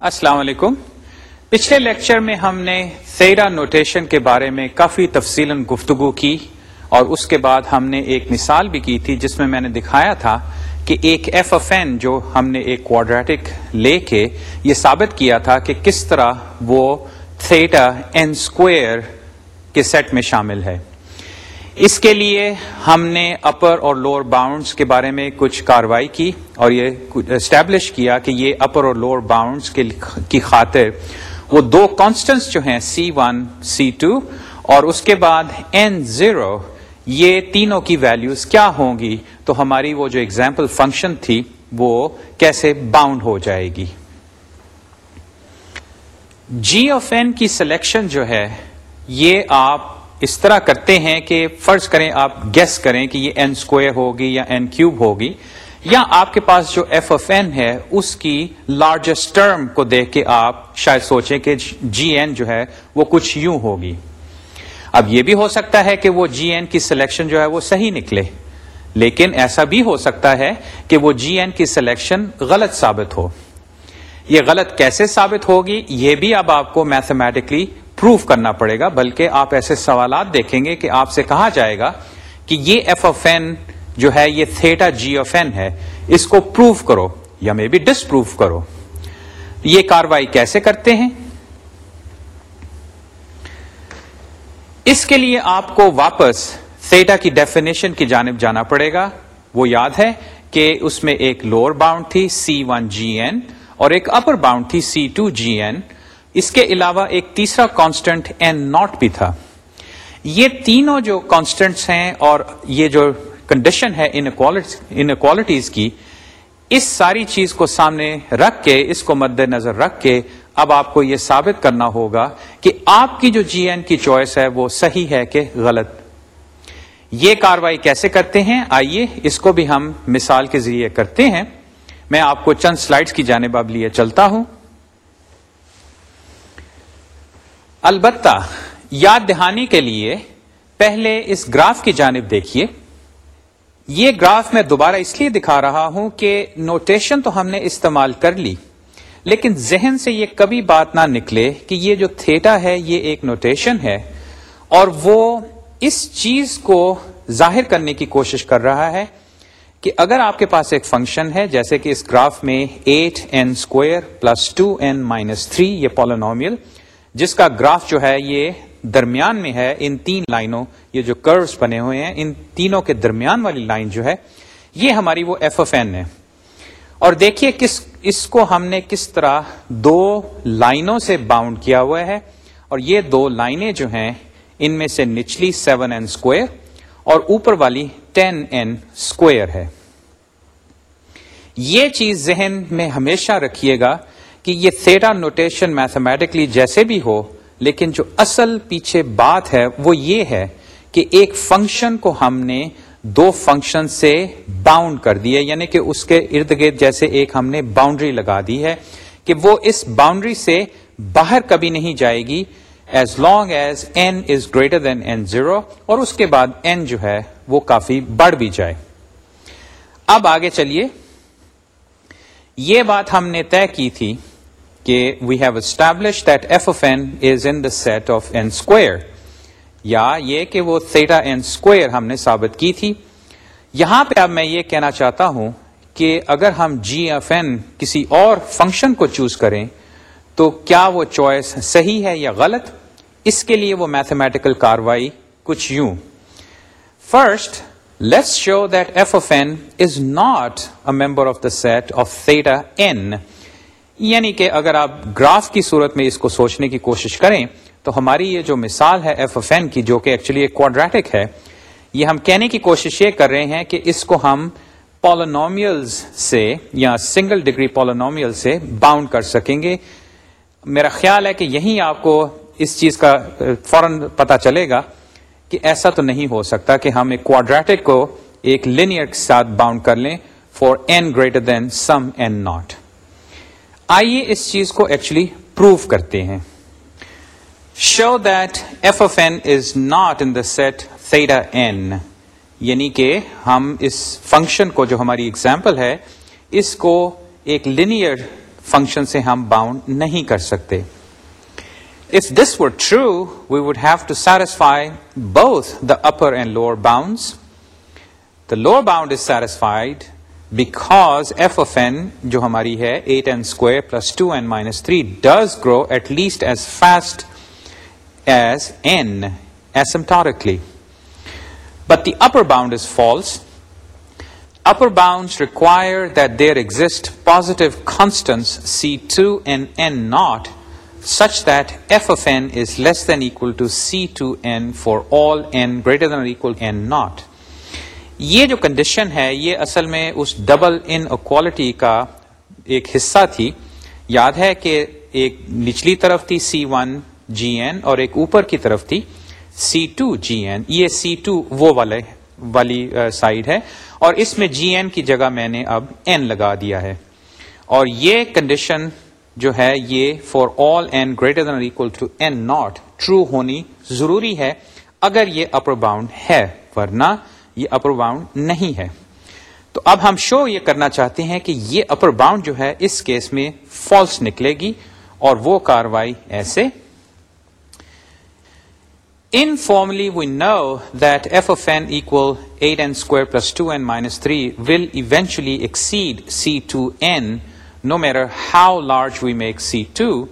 السلام علیکم۔ پچھلے لیکچر میں ہم نے سیرا نوٹیشن کے بارے میں کافی تفصیل گفتگو کی اور اس کے بعد ہم نے ایک مثال بھی کی تھی جس میں میں نے دکھایا تھا کہ ایک ایف اف این جو ہم نے ایک کوڈریٹک لے کے یہ ثابت کیا تھا کہ کس طرح وہ تھیٹا این اسکوئر کے سیٹ میں شامل ہے۔ اس کے لیے ہم نے اپر اور لوور باؤنڈس کے بارے میں کچھ کاروائی کی اور یہ اسٹیبلش کیا کہ یہ اپر اور لوور باؤنڈس کی خاطر وہ دو کانسٹنٹس جو ہیں سی ون سی ٹو اور اس کے بعد این زیرو یہ تینوں کی ویلیوز کیا ہوں گی؟ تو ہماری وہ جو ایگزامپل فنکشن تھی وہ کیسے باؤنڈ ہو جائے گی؟ جی آف این کی سلیکشن جو ہے، یہ آپ اس طرح کرتے ہیں کہ فرض کریں آپ گیس کریں کہ یہ این اسکوئر ہوگی یا این کیوب ہوگی، یا آپ کے پاس جو ایف اف این ہے، اس کی لارجسٹ ٹرم کو دیکھ کے آپ شاید سوچیں کہ جی این جو ہے، وہ کچھ یوں ہوگی۔ اب یہ بھی ہو سکتا ہے کہ وہ جی این کی سلیکشن جو ہے، وہ صحیح نکلے۔ لیکن ایسا بھی ہو سکتا ہے کہ وہ جی این کی سلیکشن غلط ثابت ہو۔ یہ غلط کیسے ثابت ہوگی؟ یہ بھی اب آپ کو میتھمیٹکلی پروف کرنا پڑے گا، بلکہ آپ ایسے سوالات دیکھیں گے کہ آپ سے کہا جائے گا کہ یہ ایف اف این جو ہے، یہ تھیٹا جی اف این ہے، اس کو پروف کرو یا مے بی ڈس پروف کرو۔ یہ کاروائی کیسے کرتے ہیں؟ اس کے لیے آپ کو واپس تھیٹا کی ڈیفینیشن کی جانب جانا پڑے گا۔ وہ یاد ہے کہ اس میں ایک لوور باؤنڈ تھی سی ون جی این اور ایک اپر باؤنڈ تھی سی ٹو جی این اس کے علاوہ ایک تیسرا کانسٹنٹ این ناٹ بھی تھا۔ یہ تینوں جو کانسٹنٹس ہیں اور یہ جو کنڈیشن ہے انکوالٹیز کی، اس ساری چیز کو سامنے رکھ کے، اس کو مد نظر رکھ کے اب آپ کو یہ ثابت کرنا ہوگا کہ آپ کی جو جی این کی چوائس ہے وہ صحیح ہے کہ غلط۔ یہ کاروائی کیسے کرتے ہیں؟ آئیے اس کو بھی ہم مثال کے ذریعے کرتے ہیں۔ میں آپ کو چند سلائڈز کی جانب اب لیے چلتا ہوں۔ البتہ، یاد دہانی کے لیے پہلے اس گراف کی جانب دیکھیے۔ یہ گراف میں دوبارہ اس لیے دکھا رہا ہوں کہ نوٹیشن تو ہم نے استعمال کر لی، لیکن ذہن سے یہ کبھی بات نہ نکلے کہ یہ جو تھیٹا ہے، یہ ایک نوٹیشن ہے اور وہ اس چیز کو ظاہر کرنے کی کوشش کر رہا ہے کہ اگر آپ کے پاس ایک فنکشن ہے، جیسے کہ اس گراف میں eight N square plus two N minus three یہ پولونومیل جس کا گراف جو ہے یہ درمیان میں ہے، ان تین لائنوں، یہ جو کروز بنے ہوئے ہیں، ان تینوں کے درمیان والی لائن جو ہے، یہ ہماری وہ ایف اف این ہے۔ اور دیکھیے کس، اس کو ہم نے کس طرح دو لائنوں سے باؤنڈ کیا ہوا ہے۔ اور یہ دو لائنیں جو ہیں، ان میں سے نچلی سیون این اسکوئر اور اوپر والی ٹین این اسکوئر ہے۔ یہ چیز ذہن میں ہمیشہ رکھیے گا کہ یہ تھیٹا نوٹیشن میتھمیٹکلی جیسے بھی ہو، لیکن جو اصل پیچھے بات ہے وہ یہ ہے کہ ایک فنکشن کو ہم نے دو فنکشن سے باؤنڈ کر دیا یعنی کہ اس کے ارد گرد جیسے ایک ہم نے باؤنڈری لگا دی ہے کہ وہ اس باؤنڈری سے باہر کبھی نہیں جائے گی as long as N is greater than N zero اور اس کے بعد این جو ہے وہ کافی بڑھ بھی جائے۔ اب آگے چلیے۔ یہ بات ہم نے طے کی تھی کہ we have establish that F of N is in the set of N square یا یہ کہ وہ تھیٹا این اسکوئر ہم نے ثابت کی تھی۔ یہاں پہ اب میں یہ کہنا چاہتا ہوں کہ اگر ہم جی ایف این کسی اور فنکشن کو چوز کریں تو کیا وہ چوائس صحیح ہے یا غلط؟ اس کے لیے وہ میتھمیٹیکل کاروائی کچھ یوں۔ First let's show that F of N is not a member of the set of theta N یعنی کہ اگر آپ گراف کی صورت میں اس کو سوچنے کی کوشش کریں، تو ہماری یہ جو مثال ہے ایف اف این کی، جو کہ ایکچولی ایک کوڈریٹک ہے، یہ ہم کہنے کی کوشش یہ کر رہے ہیں کہ اس کو ہم پولونومیلز سے یا سنگل ڈگری پولونومیل سے باؤنڈ کر سکیں گے۔ میرا خیال ہے کہ یہیں آپ کو اس چیز کا، فوراً پتا چلے گا کہ ایسا تو نہیں ہو سکتا کہ ہم ایک کوڈریٹک کو ایک لینئر کے ساتھ باؤنڈ کر لیں for N greater than some N naught آئیے اس چیز کو ایکچولی پروف کرتے ہیں۔ Show that F of N is not in the set theta N یعنی کہ ہم اس فنکشن کو جو ہماری اگزامپل ہے، اس کو ایک لینئر فنکشن سے ہم باؤنڈ نہیں کر سکتے۔ If this would true we would have to satisfy both the upper and lower bounds the lower bound is satisfied because F of N جو ہماری ہے eight N square plus two N minus three does grow at least as fast as N asymptotically but the upper bound is false upper bound require that there exist positive constants C two N N naught such that F if n is less than equal to c two n for all and greater than equal n naught یہ جو condition ہے، یہ اصل میں اس double ان equality کا ایک حصہ تھی۔ یاد ہے کہ ایک نچلی طرف تھی سی ون جی این اور ایک اوپر کی طرف تھی سی ٹو جی این یہ سی ٹو وہ والے والی سائڈ ہے۔ اور اس میں جی این کی جگہ میں نے اب این لگا دیا ہے۔ اور یہ کنڈیشن جو ہے، یہ for all N greater than equal to N naught true ہونی ضروری ہے اگر یہ اپر باؤنڈ ہے۔ ورنہ یہ اپر باؤنڈ نہیں ہے۔ تو اب ہم شو یہ کرنا چاہتے ہیں کہ یہ اپر باؤنڈ جو ہے اس کیس میں فالس نکلے گی اور وہ کاروائی ایسے۔ In formally, we know that f of n equal 8n square plus 2n minus 3 will eventually exceed c2n no matter how large we make c2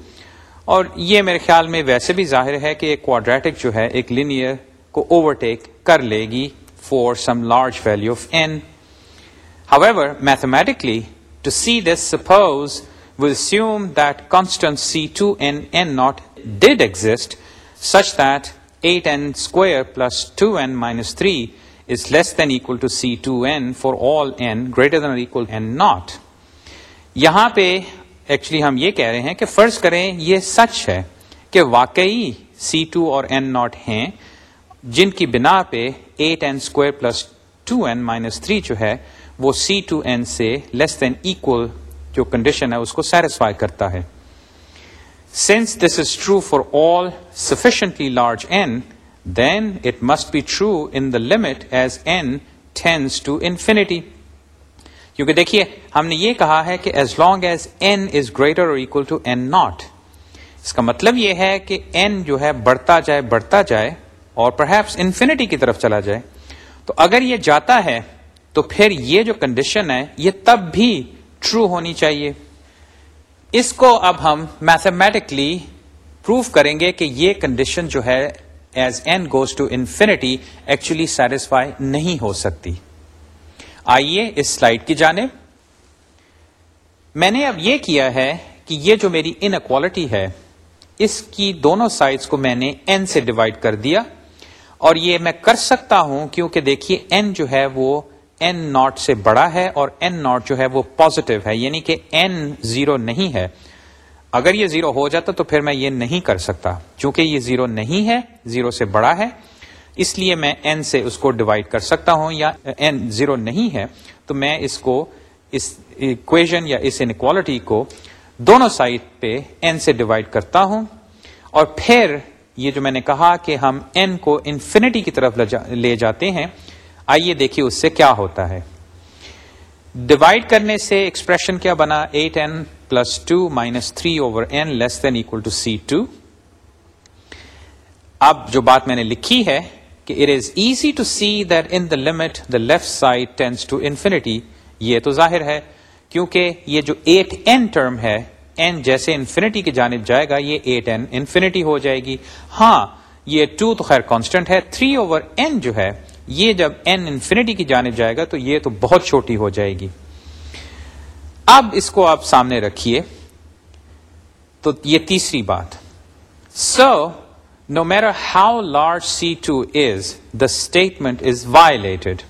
اور یہ میرے خیال میں ویسے بھی ظاہر ہے کہ ایک کوڈریٹک جو ہے ایک لینئر کو اوورٹیک کر لے گی۔ For some large value of N however mathematically to see this suppose we'll assume that constant c2 and n naught did exist such that 8n square plus 2n minus 3 is less than equal to c2n for all n greater than or equal n naught یہاں پہ actually ہم یہ کہہ رہے ہیں کہ فرض کریں یہ سچ ہے کہ واقعی سی ٹو اور این ناٹ ہیں جن کی بنا پہ eight N square plus two N minus three جو ہے وہ سی ٹو این سے لیس دین ایکول جو کنڈیشن ہے اس کو سیٹسفائی کرتا ہے Since this is true for all sufficiently large n, then it must be true in the limit as n tends to infinity. کیونکہ دیکھیے ہم نے یہ کہا ہے کہ as long as N is greater اور اکول ٹو این ناٹ اس کا مطلب یہ ہے کہ این جو ہے بڑھتا جائے بڑھتا جائے اور پرہیپس انفینٹی کی طرف چلا جائے، تو اگر یہ جاتا ہے، تو پھر یہ جو کنڈیشن ہے، یہ تب بھی ٹرو ہونی چاہیے۔ اس کو اب ہم میتھمیٹکلی پروف کریں گے کہ یہ کنڈیشن جو ہے as n goes to infinity actually satisfy نہیں ہو سکتی۔ آئیے اس سلائڈ کی جانب۔ میں نے اب یہ کیا ہے کہ یہ جو میری ان اکوالٹی ہے، اس کی دونوں سائڈس کو میں نے این سے ڈیوائڈ کر دیا۔ اور یہ میں کر سکتا ہوں کیونکہ دیکھیے این جو ہے وہ این ناٹ سے بڑا ہے اور این ناٹ جو ہے وہ پوزیٹو ہے یعنی کہ این زیرو نہیں ہے۔ اگر یہ زیرو ہو جاتا تو پھر میں یہ نہیں کر سکتا۔ چونکہ یہ زیرو نہیں ہے زیرو سے بڑا ہے، اس لیے میں این سے اس کو ڈیوائڈ کر سکتا ہوں یا این زیرو نہیں ہے، تو میں اس کو اس اکویژن یا اس انکوالٹی کو دونوں سائڈ پہ این سے ڈیوائڈ کرتا ہوں۔ اور پھر یہ جو میں نے کہا کہ ہم این کو انفینٹی کی طرف لے جاتے ہیں، آئیے دیکھیے اس سے کیا ہوتا ہے۔ ڈیوائڈ کرنے سے ایکسپریشن کیا بنا؟ Eight n plus two minus three over n less than equal to c two اب جو بات میں نے لکھی ہے کہ it is easy to see that in the limit the left side tends to infinity یہ تو ظاہر ہے، کیونکہ یہ جو ایٹ این ٹرم ہے این جیسے انفینٹی کی جانب جائے گا، یہ ایٹ این انفینٹی ہو جائے گی۔ ہاں یہ ٹو تو خیر کانسٹنٹ ہے تھری اوور این جو ہے، یہ جب این انفینٹی کی جانب جائے گا تو یہ تو بہت چھوٹی ہو جائے گی۔ اب اس کو آپ سامنے رکھیے۔ تو یہ تیسری بات۔ So know mirror how large C two is the statement از وایلیٹڈ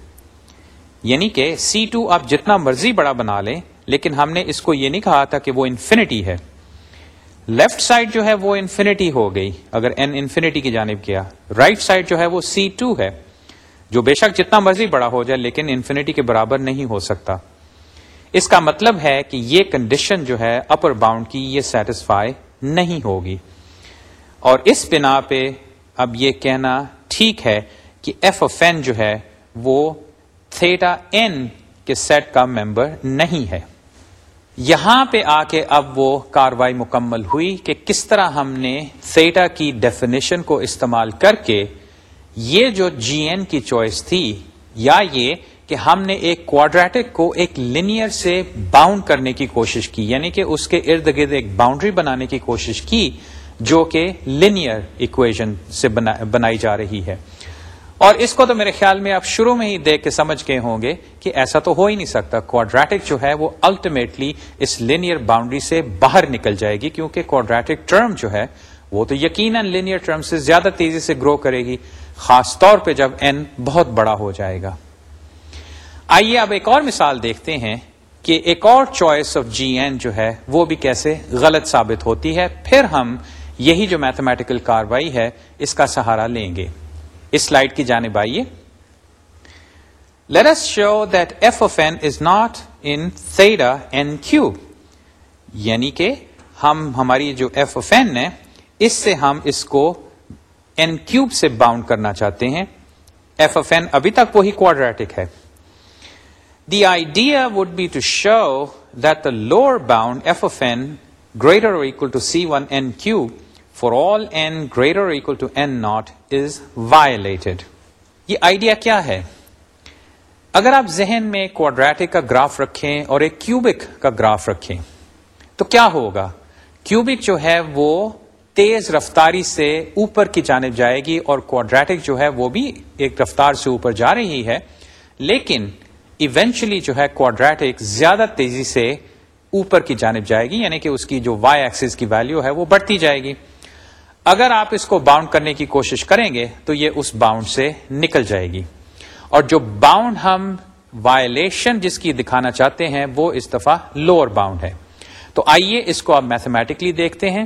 یعنی کہ سی ٹو آپ جتنا مرضی بڑا بنا لیں لیکن ہم نے اس کو یہ نہیں کہا تھا کہ وہ انفینٹی ہے۔ لیفٹ سائڈ جو ہے وہ انفینٹی ہو گئی۔ اگر این انفینٹی کی جانب کیا۔ رائٹ right سائڈ جو ہے وہ سی ٹو ہے۔ جو بے شک جتنا مرضی بڑا ہو جائے، لیکن انفینٹی کے برابر نہیں ہو سکتا۔ اس کا مطلب ہے کہ یہ کنڈیشن جو ہے اپر باؤنڈ کی یہ سیٹسفائی نہیں ہوگی۔ اور اس بنا پہ اب یہ کہنا ٹھیک ہے کہ ایف اف این جو ہے وہ تھیٹا این کے سیٹ کا ممبر نہیں ہے۔ یہاں پہ آ کے اب وہ کاروائی مکمل ہوئی کہ کس طرح ہم نے سیٹا کی ڈیفینیشن کو استعمال کر کے یہ جو جی این کی چوائس تھی، یا یہ کہ ہم نے ایک کوڈریٹک کو ایک لینئر سے باؤنڈ کرنے کی کوشش کی یعنی کہ اس کے ارد گرد ایک باؤنڈری بنانے کی کوشش کی، جو کہ لینئر اکویژن سے بنائی جا رہی ہے۔ اور اس کو تو میرے خیال میں آپ شروع میں ہی دیکھ کے سمجھ گئے ہوں گے کہ ایسا تو ہو ہی نہیں سکتا۔ کوڈریٹک جو ہے وہ الٹیمیٹلی اس لینئر باؤنڈری سے باہر نکل جائے گی کیونکہ کوڈریٹک ٹرم جو ہے وہ تو یقیناً لینئر ٹرم سے زیادہ تیزی سے گرو کرے گی۔ خاص طور پہ جب این بہت بڑا ہو جائے گا۔ آئیے اب ایک اور مثال دیکھتے ہیں کہ ایک اور چوائس آف جی این جو ہے وہ بھی کیسے غلط ثابت ہوتی ہے۔ پھر ہم یہی جو میتھمیٹیکل کاروائی ہے اس کا سہارا لیں گے۔ اس سلائڈ کی جانب آئیے۔ Let us show that f of n is not in theta n cube یعنی کہ ہم، ہماری جو ایف اف این ہے، اس سے ہم اس کو این کیوب سے باؤنڈ کرنا چاہتے ہیں۔ ایف اف این ابھی تک وہی کوڈریٹک ہے۔ The idea would be to show that the lower bound f of n greater to c one n cube for all n greater equal to n naught is violated یہ idea کیا ہے اگر آپ ذہن میں quadratic کا graph رکھیں اور ایک کیوبک کا گراف رکھیں تو کیا ہوگا کیوبک جو ہے وہ تیز رفتاری سے اوپر کی جانب جائے گی اور کوڈریٹک جو ہے وہ بھی ایک رفتار سے اوپر جا رہی ہے لیکن ایونچولی جو ہے کوڈریٹک زیادہ تیزی سے اوپر کی جانب جائے گی یعنی کہ اس کی جو وائی ایکسس کی ویلو ہے وہ بڑھتی جائے گی اگر آپ اس کو باؤنڈ کرنے کی کوشش کریں گے تو یہ اس باؤنڈ سے نکل جائے گی۔ اور جو باؤنڈ ہم وائلیشن جس کی دکھانا چاہتے ہیں وہ اس دفعہ لوور باؤنڈ ہے۔ تو آئیے اس کو آپ میتھمیٹکلی دیکھتے ہیں۔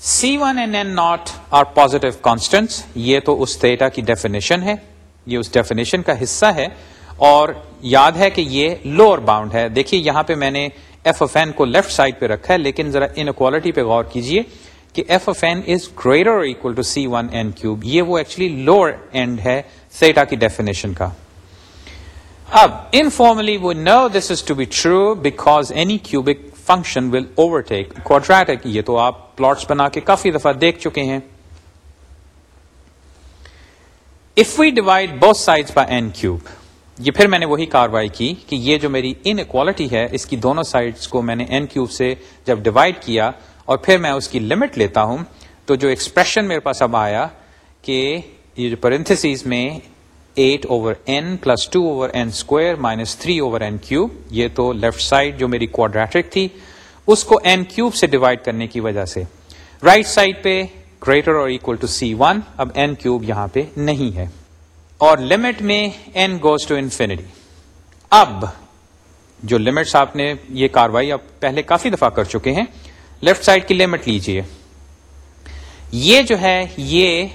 C one and n naught are positive constant یہ تو اس تھیٹا کی ڈیفینیشن ہے۔ یہ اس ڈیفینیشن کا حصہ ہے۔ اور یاد ہے کہ یہ لوور باؤنڈ ہے۔ دیکھیے یہاں پہ میں نے ایف اف این کو لیفٹ سائڈ پہ رکھا ہے، لیکن ذرا انکوالٹی پہ غور کیجیے کہ f of n is greater equal to c one n cube یہ وہ ایکچولی لوور اینڈ ہے سیٹا کی ڈیفینیشن کا۔ اب informally we know this is to be true because any cubic function will overtake quadratic یہ تو آپ plots بنا کے کافی دفعہ دیکھ چکے ہیں۔ If we divide both side by n cube یہ پھر میں نے وہی کاروائی کی کہ یہ جو میری ان اکوالٹی ہے اس کی دونوں سائڈس کو میں نے این کیوب سے جب ڈیوائڈ کیا اور پھر میں اس کی لمٹ لیتا ہوں۔ تو جو ایکسپریشن میرے پاس اب آیا کہ یہ جو پرنتھس میں eight over n plus two over n square minus three over n cube یہ تو لیفٹ سائڈ جو میری کوڈریٹرک تھی، اس کو این کیوب سے ڈیوائڈ کرنے کی وجہ سے۔ رائٹ right سائڈ پہ greater or equal to c one اب این کیوب یہاں پہ نہیں ہے۔ اور لمٹ میں این گوز ٹو انفینٹی اب جو لمٹس آپ نے یہ کاروائی اب پہلے کافی دفعہ کر چکے ہیں لیفٹ سائڈ کی لمٹ لیجیے۔ یہ جو ہے، یہ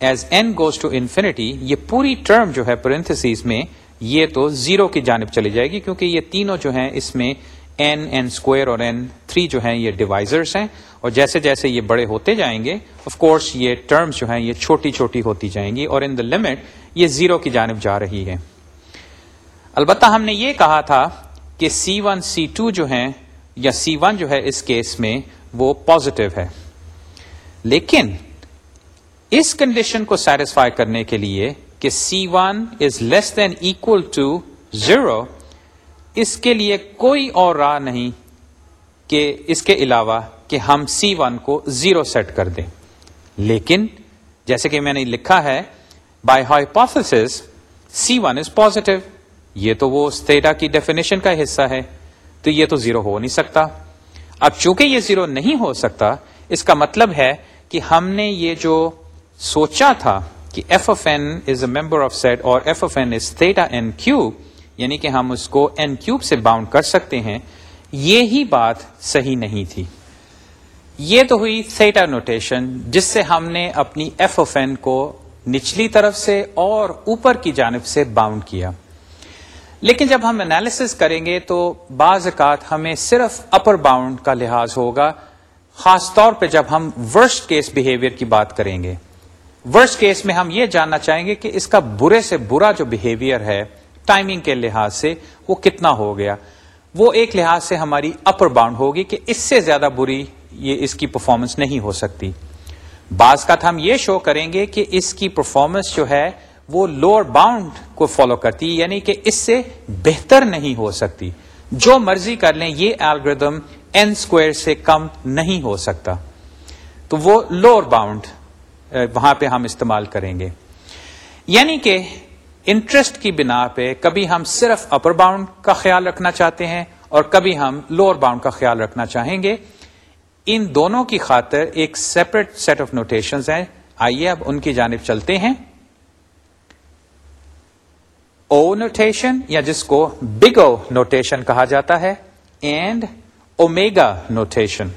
as n goes to infinity یہ پوری ٹرم جو ہے پرنتھس میں، یہ تو زیرو کی جانب چلی جائے گی، کیونکہ یہ تینوں جو ہیں، اس میں این این اسکوئر اور این تھری جو ہیں، یہ ڈیوائزرس ہیں۔ اور جیسے جیسے یہ بڑے ہوتے جائیں گے آف کورس یہ ٹرمز جو ہیں، یہ چھوٹی چھوٹی ہوتی جائیں گی۔ اور ان دا لمٹ یہ زیرو کی جانب جا رہی ہے۔ البتہ ہم نے یہ کہا تھا کہ سی ون سی ٹو جو ہیں یا سی ون جو ہے اس کیس میں وہ پوزیٹو ہے۔ لیکن اس کنڈیشن کو سیٹسفائی کرنے کے لیے کہ c one is less than equal to zero اس کے لیے کوئی اور راہ نہیں کہ اس کے علاوہ کہ ہم سی ون کو زیرو سیٹ کر دیں۔ لیکن جیسے کہ میں نے لکھا ہے by hypothesis c one is positive یہ تو وہ اسٹیٹا کی ڈیفینیشن کا حصہ ہے۔ تو یہ تو زیرو ہو نہیں سکتا۔ اب چونکہ یہ زیرو نہیں ہو سکتا، اس کا مطلب ہے کہ ہم نے یہ جو سوچا تھا کہ f of n is a member of set اور f of n is theta n cube یعنی کہ ہم اس کو این کیوب سے باؤنڈ کر سکتے ہیں یہی بات صحیح نہیں تھی۔ یہ تو ہوئی تھیٹا نوٹیشن جس سے ہم نے اپنی ایف اف این کو نچلی طرف سے اور اوپر کی جانب سے باؤنڈ کیا۔ لیکن جب ہم انالیس کریں گے تو بعض اوقات ہمیں صرف اپر باؤنڈ کا لحاظ ہوگا، خاص طور پہ جب ہم ورسٹ کیس بہیویئر کی بات کریں گے۔ ورسٹ کیس میں ہم یہ جاننا چاہیں گے کہ اس کا برے سے برا جو بہیویئر ہے ٹائمنگ کے لحاظ سے وہ کتنا ہو گیا۔ وہ ایک لحاظ سے ہماری اپر باؤنڈ ہوگی کہ اس سے زیادہ بری یہ اس کی پرفارمنس نہیں ہو سکتی۔ بعض کا ہم یہ شو کریں گے کہ اس کی پرفارمنس جو ہے وہ لوور باؤنڈ کو فالو کرتی یعنی کہ اس سے بہتر نہیں ہو سکتی۔ جو مرضی کر لیں، یہ الگریدم این اسکوئر سے کم نہیں ہو سکتا۔ تو وہ لوور باؤنڈ وہاں پہ ہم استعمال کریں گے۔ یعنی کہ انٹرسٹ کی بنا پہ کبھی ہم صرف اپر باؤنڈ کا خیال رکھنا چاہتے ہیں اور کبھی ہم لوور باؤنڈ کا خیال رکھنا چاہیں گے۔ ان دونوں کی خاطر ایک سیپریٹ سیٹ آف نوٹیشن ہیں۔ آئیے اب ان کی جانب چلتے ہیں۔ او نوٹیشن یا جس کو بگ او نوٹیشن کہا جاتا ہے اینڈ اومیگا نوٹیشن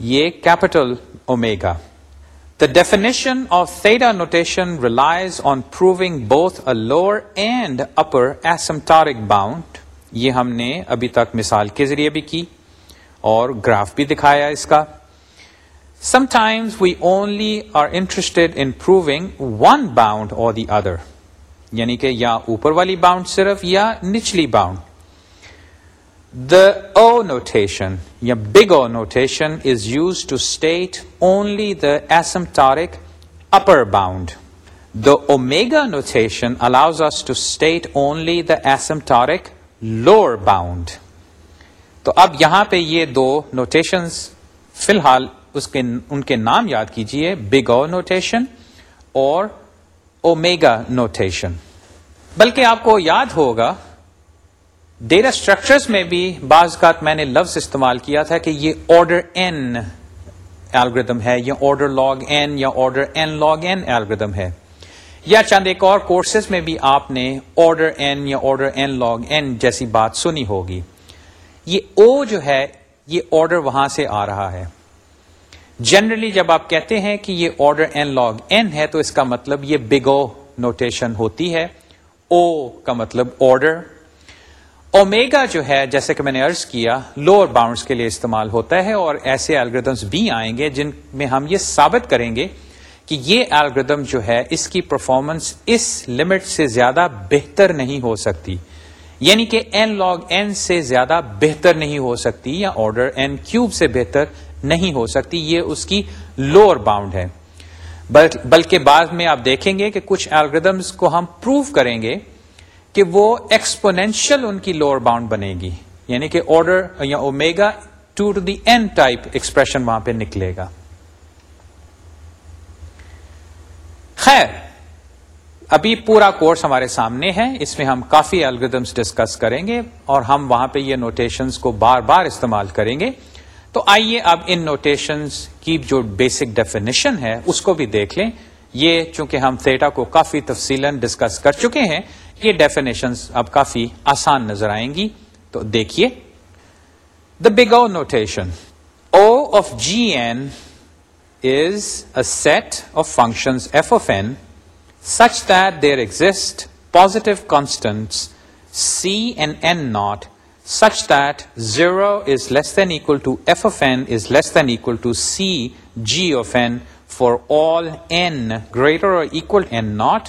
یہ capital omega the definition of theta notation relies on proving both a lower and upper asymptotic bound یہ ہم نے ابھی تک مثال کے ذریعے بھی کی اور گراف بھی دکھایا اس کا. Sometimes we only are interested in proving one bound or the other یعنی کہ یا اوپر والی باؤنڈ صرف یا نچلی باؤنڈ دا او نوٹیشن یا big O notation is use to state only the asym asymptotic upper bound the omega notation allows us to state only the asym asymptotic lower bound تو اب یہاں پہ یہ دو نوٹشن فی الحال اس کے ان کے نام یاد کیجیے. بگ او نوٹیشن اور اومیگا نوٹیشن بلکہ آپ کو یاد ہوگا ڈیٹا اسٹرکچرس میں بھی بعض کا میں نے لفظ استعمال کیا تھا کہ یہ آرڈر این ایلگردم ہے، یا آرڈر لاگ این یا order n log n algorithm ہے۔ یا چند ایک اور کورسز میں بھی آپ نے آرڈر این یا آرڈر این لاگ این جیسی بات سنی ہوگی۔ یہ او جو ہے، یہ آرڈر وہاں سے آ رہا ہے۔ جنرلی جب آپ کہتے ہیں کہ یہ آرڈر این لاگ این ہے، تو اس کا مطلب یہ بگو نوٹیشن ہوتی ہے. او کا مطلب آرڈر اومیگا جو ہے، جیسے کہ میں نے ارض کیا لوور باؤنڈس کے لیے استعمال ہوتا ہے اور ایسے الگریدمس بھی آئیں گے جن میں ہم یہ ثابت کریں گے کہ یہ الگریدم جو ہے، اس کی پرفارمنس اس لمٹ سے زیادہ بہتر نہیں ہو سکتی. یعنی کہ این لاگ این سے زیادہ بہتر نہیں ہو سکتی یا آرڈر این کیوب سے بہتر نہیں ہو سکتی، یہ اس کی لوور باؤنڈ ہے۔ بلکہ بعد میں آپ دیکھیں گے کہ کچھ الگریدمس کو ہم پروف کریں گے کہ وہ ایکسپونینشل ان کی لوور باؤنڈ بنے گی۔ یعنی کہ آرڈر یا omega two to the n type expression وہاں پہ نکلے گا۔ خیر، ابھی پورا کورس ہمارے سامنے ہے۔ اس میں ہم کافی الگریدمس ڈسکس کریں گے اور ہم وہاں پہ یہ نوٹیشنز کو بار بار استعمال کریں گے۔ تو آئیے اب ان نوٹیشنز کی جو بیسک ڈیفینیشن ہے، اس کو بھی دیکھ لیں۔ یہ چونکہ ہم تھیٹا کو کافی تفصیل ڈسکس کر چکے ہیں، یہ ڈیفینیشن اب کافی آسان نظر آئیں گی۔ تو دیکھیے۔ The big O notation O of g n is a set of function f of n such there exist positive constant c and n naught such that zero is less than equal to f of n is less than equal to c g of n for all n greater equal n naught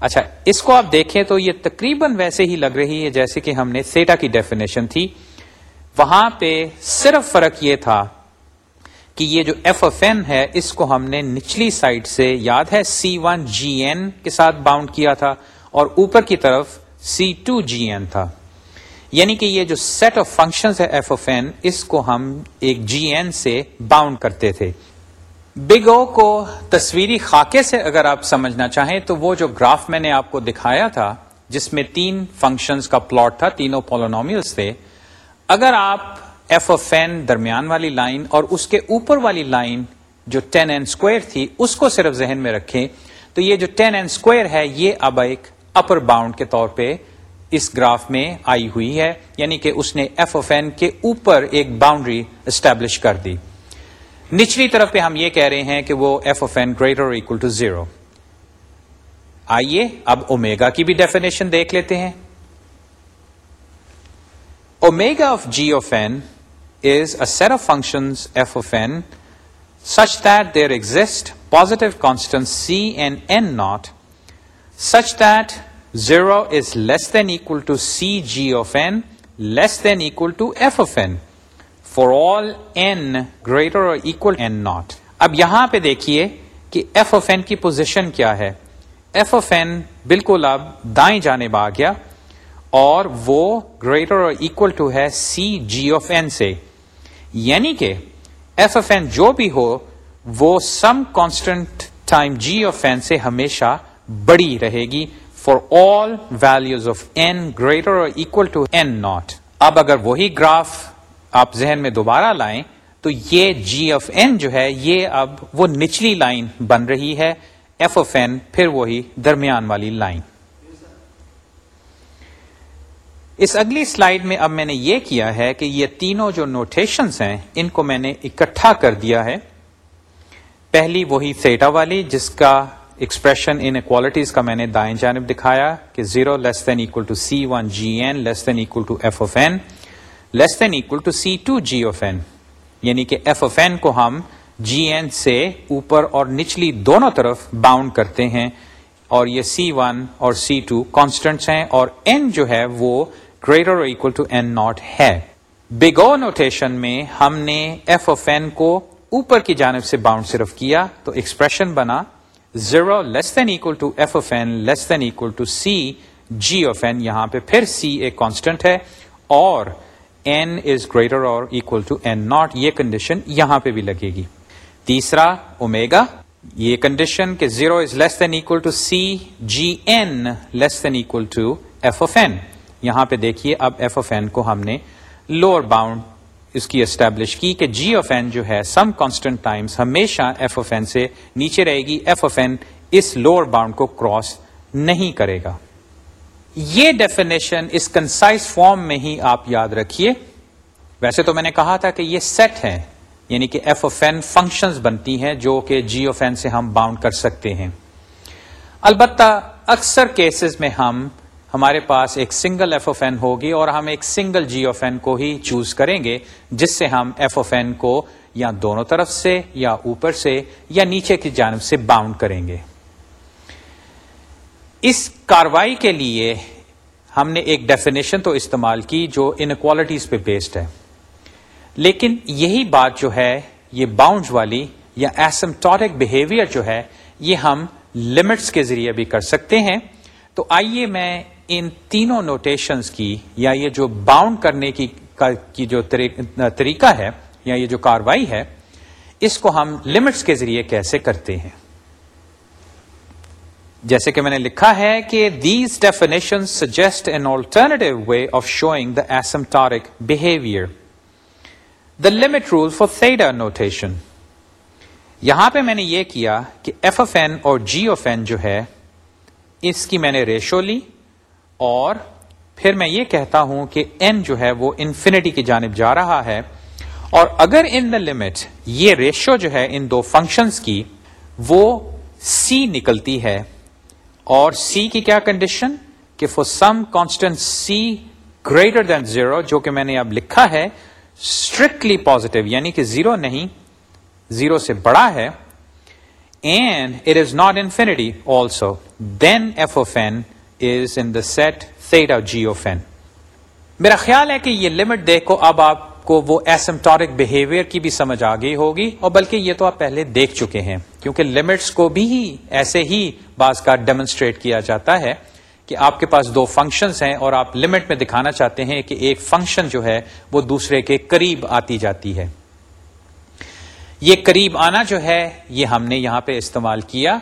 اچھا اس کو آپ دیکھیں تو یہ تقریباً ویسے ہی لگ رہی ہے جیسے کہ ہم نے سیٹا کی ڈیفینیشن تھی وہاں پہ صرف فرق یہ تھا کہ یہ جو ایف اف این ہے اس کو ہم نے نچلی سائڈ سے یاد ہے سی ون جی این کے ساتھ باؤنڈ کیا تھا اور اوپر کی طرف سی ٹو جی این تھا یعنی کہ یہ جو سیٹ آف فنکشن ہے ایف اف این اس کو ہم ایک جی این سے باؤنڈ کرتے تھے۔ بگ او کو تصویری خاکے سے اگر آپ سمجھنا چاہیں، تو وہ جو گراف میں نے آپ کو دکھایا تھا، جس میں تین فنکشنز کا پلاٹ تھا، تینوں پولونومیلس تھے، اگر آپ ایف او فین درمیان والی لائن اور اس کے اوپر والی لائن جو ٹین این اسکوئر تھی، اس کو صرف ذہن میں رکھیں، تو یہ جو ٹین این اسکوئر ہے، یہ اب ایک اپر باؤنڈ کے طور پہ اس گراف میں آئی ہوئی ہے یعنی کہ اس نے ایف او فین کے اوپر ایک باؤنڈری اسٹیبلش کر دی۔ نچلی طرف پہ ہم یہ کہہ رہے ہیں کہ وہ f of n greater equal to zero آئیے اب اومیگا کی بھی ڈیفینیشن دیکھ لیتے ہیں۔ Omega of g of n is a set of function f of n such that there exist positive constant c and n naught such that zero is less than equal to c g of n less than equal to f of n. For all n greater or equal n not. اب یہاں پہ دیکھیے کہ f of N کی position کیا ہے. F of n بالکل اب دائیں جانب آ گیا اور وہ گریٹر اور اکول ٹو ہے سی جی آف این سے. یعنی کہ ایف آف این جو بھی ہو، وہ some constant time g of n سے ہمیشہ بڑی رہے گی for all values of n greater or equal to n naught اب اگر وہی گراف آپ ذہن میں دوبارہ لائیں، تو یہ جی آف این جو ہے، یہ اب وہ نچلی لائن بن رہی ہے ایف آف این پھر وہی درمیان والی لائن۔ اس اگلی سلائیڈ میں اب میں نے یہ کیا ہے کہ یہ تینوں جو نوٹیشنز ہیں، ان کو میں نے اکٹھا کر دیا ہے۔ پہلی وہی سیٹا والی، جس کا ایکسپریشن ان اکوالٹیز کا میں نے دائیں جانب دکھایا کہ zero less than equal to c one g n less than equal to f of n less than equal to c two g of n یعنی کہ ایف آف این کو ہم جی این سے اوپر اور نچلی دونوں طرف باؤنڈ کرتے ہیں اور یہ سی ون اور سی ٹو کانسٹنٹس ہیں اور این جو ہے وہ گریٹر اور اکول ٹو این ناٹ ہے. بگو نوٹیشن میں ہم نے ایف آف این کو اوپر کی جانب سے باؤنڈ صرف کیا تو ایکسپریشن بنا zero less than equal to f of n less than equal to C g of n یہاں پہ پھر سی ایک کانسٹنٹ ہے اور این از گریٹر اور اکول ٹو این ناٹ یہ کنڈیشن یہاں پہ بھی لگے گی۔ تیسرا اومیگا یہ کنڈیشن کہ zero is less than equal to c g n less than equal to f of n یہاں پہ دیکھیے اب ایف آف این کو ہم نے لوور باؤنڈ اس کی اسٹیبلش کی کہ جی آف این جو ہے سم کانسٹنٹ ٹائمس ہمیشہ ایف آف این سے نیچے رہے گی۔ ایف آف این اس لوور باؤنڈ کو کراس نہیں کرے گا۔ یہ ڈیفینیشن اس کنسائز فارم میں ہی آپ یاد رکھیے۔ ویسے تو میں نے کہا تھا کہ یہ سیٹ ہے یعنی کہ ایف او این فنکشنز بنتی ہیں جو کہ جی او این سے ہم باؤنڈ کر سکتے ہیں۔ البتہ اکثر کیسز میں ہم ہمارے پاس ایک سنگل ایف او این ہوگی اور ہم ایک سنگل جی او این کو ہی چوز کریں گے، جس سے ہم ایف او این کو یا دونوں طرف سے یا اوپر سے یا نیچے کی جانب سے باؤنڈ کریں گے۔ اس کاروائی کے لیے ہم نے ایک ڈیفینیشن تو استعمال کی جو انکوالٹیز پہ بیسڈ ہے۔ لیکن یہی بات جو ہے، یہ باؤنڈ والی یا ایسمٹورک بہیویئر جو ہے، یہ ہم لمٹس کے ذریعے بھی کر سکتے ہیں۔ تو آئیے میں ان تینوں نوٹیشنز کی یا یہ جو باؤنڈ کرنے کی کی جو طریقہ ہے یا یہ جو کاروائی ہے، اس کو ہم لمٹس کے ذریعے کیسے کرتے ہیں؟ جیسے کہ میں نے لکھا ہے کہ these definition suggest an alternative way of showing the asymptotic behaviour the limit rule for theta notation یہاں پہ میں نے یہ کیا کہ ایف اف این اور جی اف این جو ہے، اس کی میں نے ریشو لی اور پھر میں یہ کہتا ہوں کہ این جو ہے وہ انفینٹی کی جانب جا رہا ہے۔ اور اگر ان دا لمٹ یہ ریشو جو ہے ان دو فنکشنز کی وہ سی نکلتی ہے اور سی کی کیا کنڈیشن کہ for some constant c greater than zero جو کہ میں نے اب لکھا ہے اسٹرکٹلی پوزیٹو یعنی کہ زیرو نہیں زیرو سے بڑا ہے and it is not infinity also then f of n is in the set set of g of n میرا خیال ہے کہ یہ لمٹ دیکھو، اب آپ کو وہ ایسمٹورک بہیویئر کی بھی سمجھ آ گئی ہوگی، اور بلکہ یہ تو آپ پہلے دیکھ چکے ہیں، کیونکہ لمٹس کو بھی ایسے ہی بعض کا ڈیمونسٹریٹ کیا جاتا ہے کہ آپ کے پاس دو فنکشنز ہیں اور آپ لمٹ میں دکھانا چاہتے ہیں کہ ایک فنکشن جو ہے وہ دوسرے کے قریب آتی جاتی ہے۔ یہ قریب آنا جو ہے، یہ ہم نے یہاں پہ استعمال کیا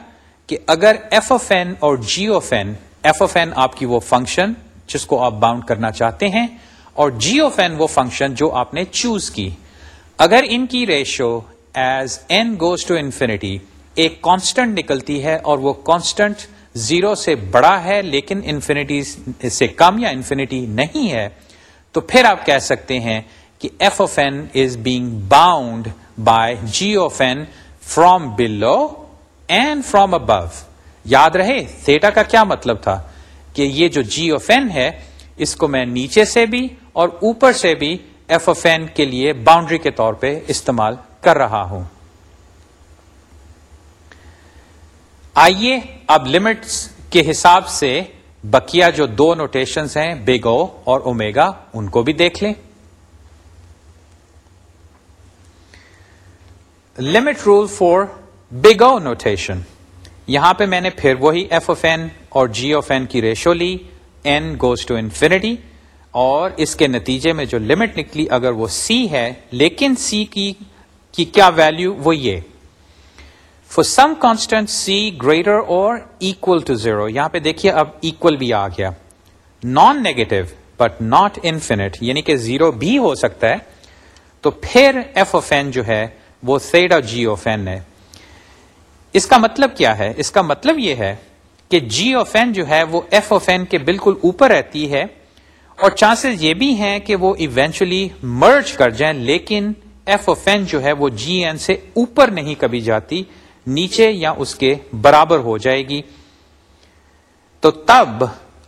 کہ اگر ایف اف این اور g of n f of n آپ کی وہ فنکشن جس کو آپ باؤنڈ کرنا چاہتے ہیں اور جی او فین وہ فنکشن جو آپ نے چوز کی۔ اگر ان کی ratio as n goes to infinity ایک کانسٹنٹ نکلتی ہے اور وہ کانسٹنٹ زیرو سے بڑا ہے لیکن انفینٹی سے کم یا انفینٹی نہیں ہے، تو پھر آپ کہہ سکتے ہیں کہ f of n is being bound by g of n from below and from above یاد رہے تھیٹا کا کیا مطلب تھا؟ کہ یہ جو جی او فین ہے، اس کو میں نیچے سے بھی اور اوپر سے بھی ایف اف این کے لیے باؤنڈری کے طور پہ استعمال کر رہا ہوں۔ آئیے اب لمٹس کے حساب سے بکیا جو دو نوٹیشنز ہیں بگ او اور اومیگا ان کو بھی دیکھ لیں۔ Limit rule for big O notation یہاں پہ میں نے پھر وہی ایف آف این اور جی آف این کی ratio lim n goes to infinity اور اس کے نتیجے میں جو لمٹ نکلی، اگر وہ سی ہے، لیکن سی کی کی کیا ویلو وہ یہ۔ For some constant c greater or equal to zero یہاں پہ دیکھیے اب اکول بھی آ گیا۔ Non negative but not infinite یعنی کہ زیرو بھی ہو سکتا ہے۔ تو پھر ایف او فین جو ہے، وہ سیڈا جی او فین ہے۔ اس کا مطلب کیا ہے؟ اس کا مطلب یہ ہے کہ جی او فین جو ہے وہ ایف او فین کے بالکل اوپر رہتی ہے اور چانسز یہ بھی ہیں کہ وہ ایونچولی مرج کر جائیں، لیکن ایف او فین جو ہے وہ جی این سے اوپر نہیں کبھی جاتی، نیچے یا اس کے برابر ہو جائے گی۔ تو تب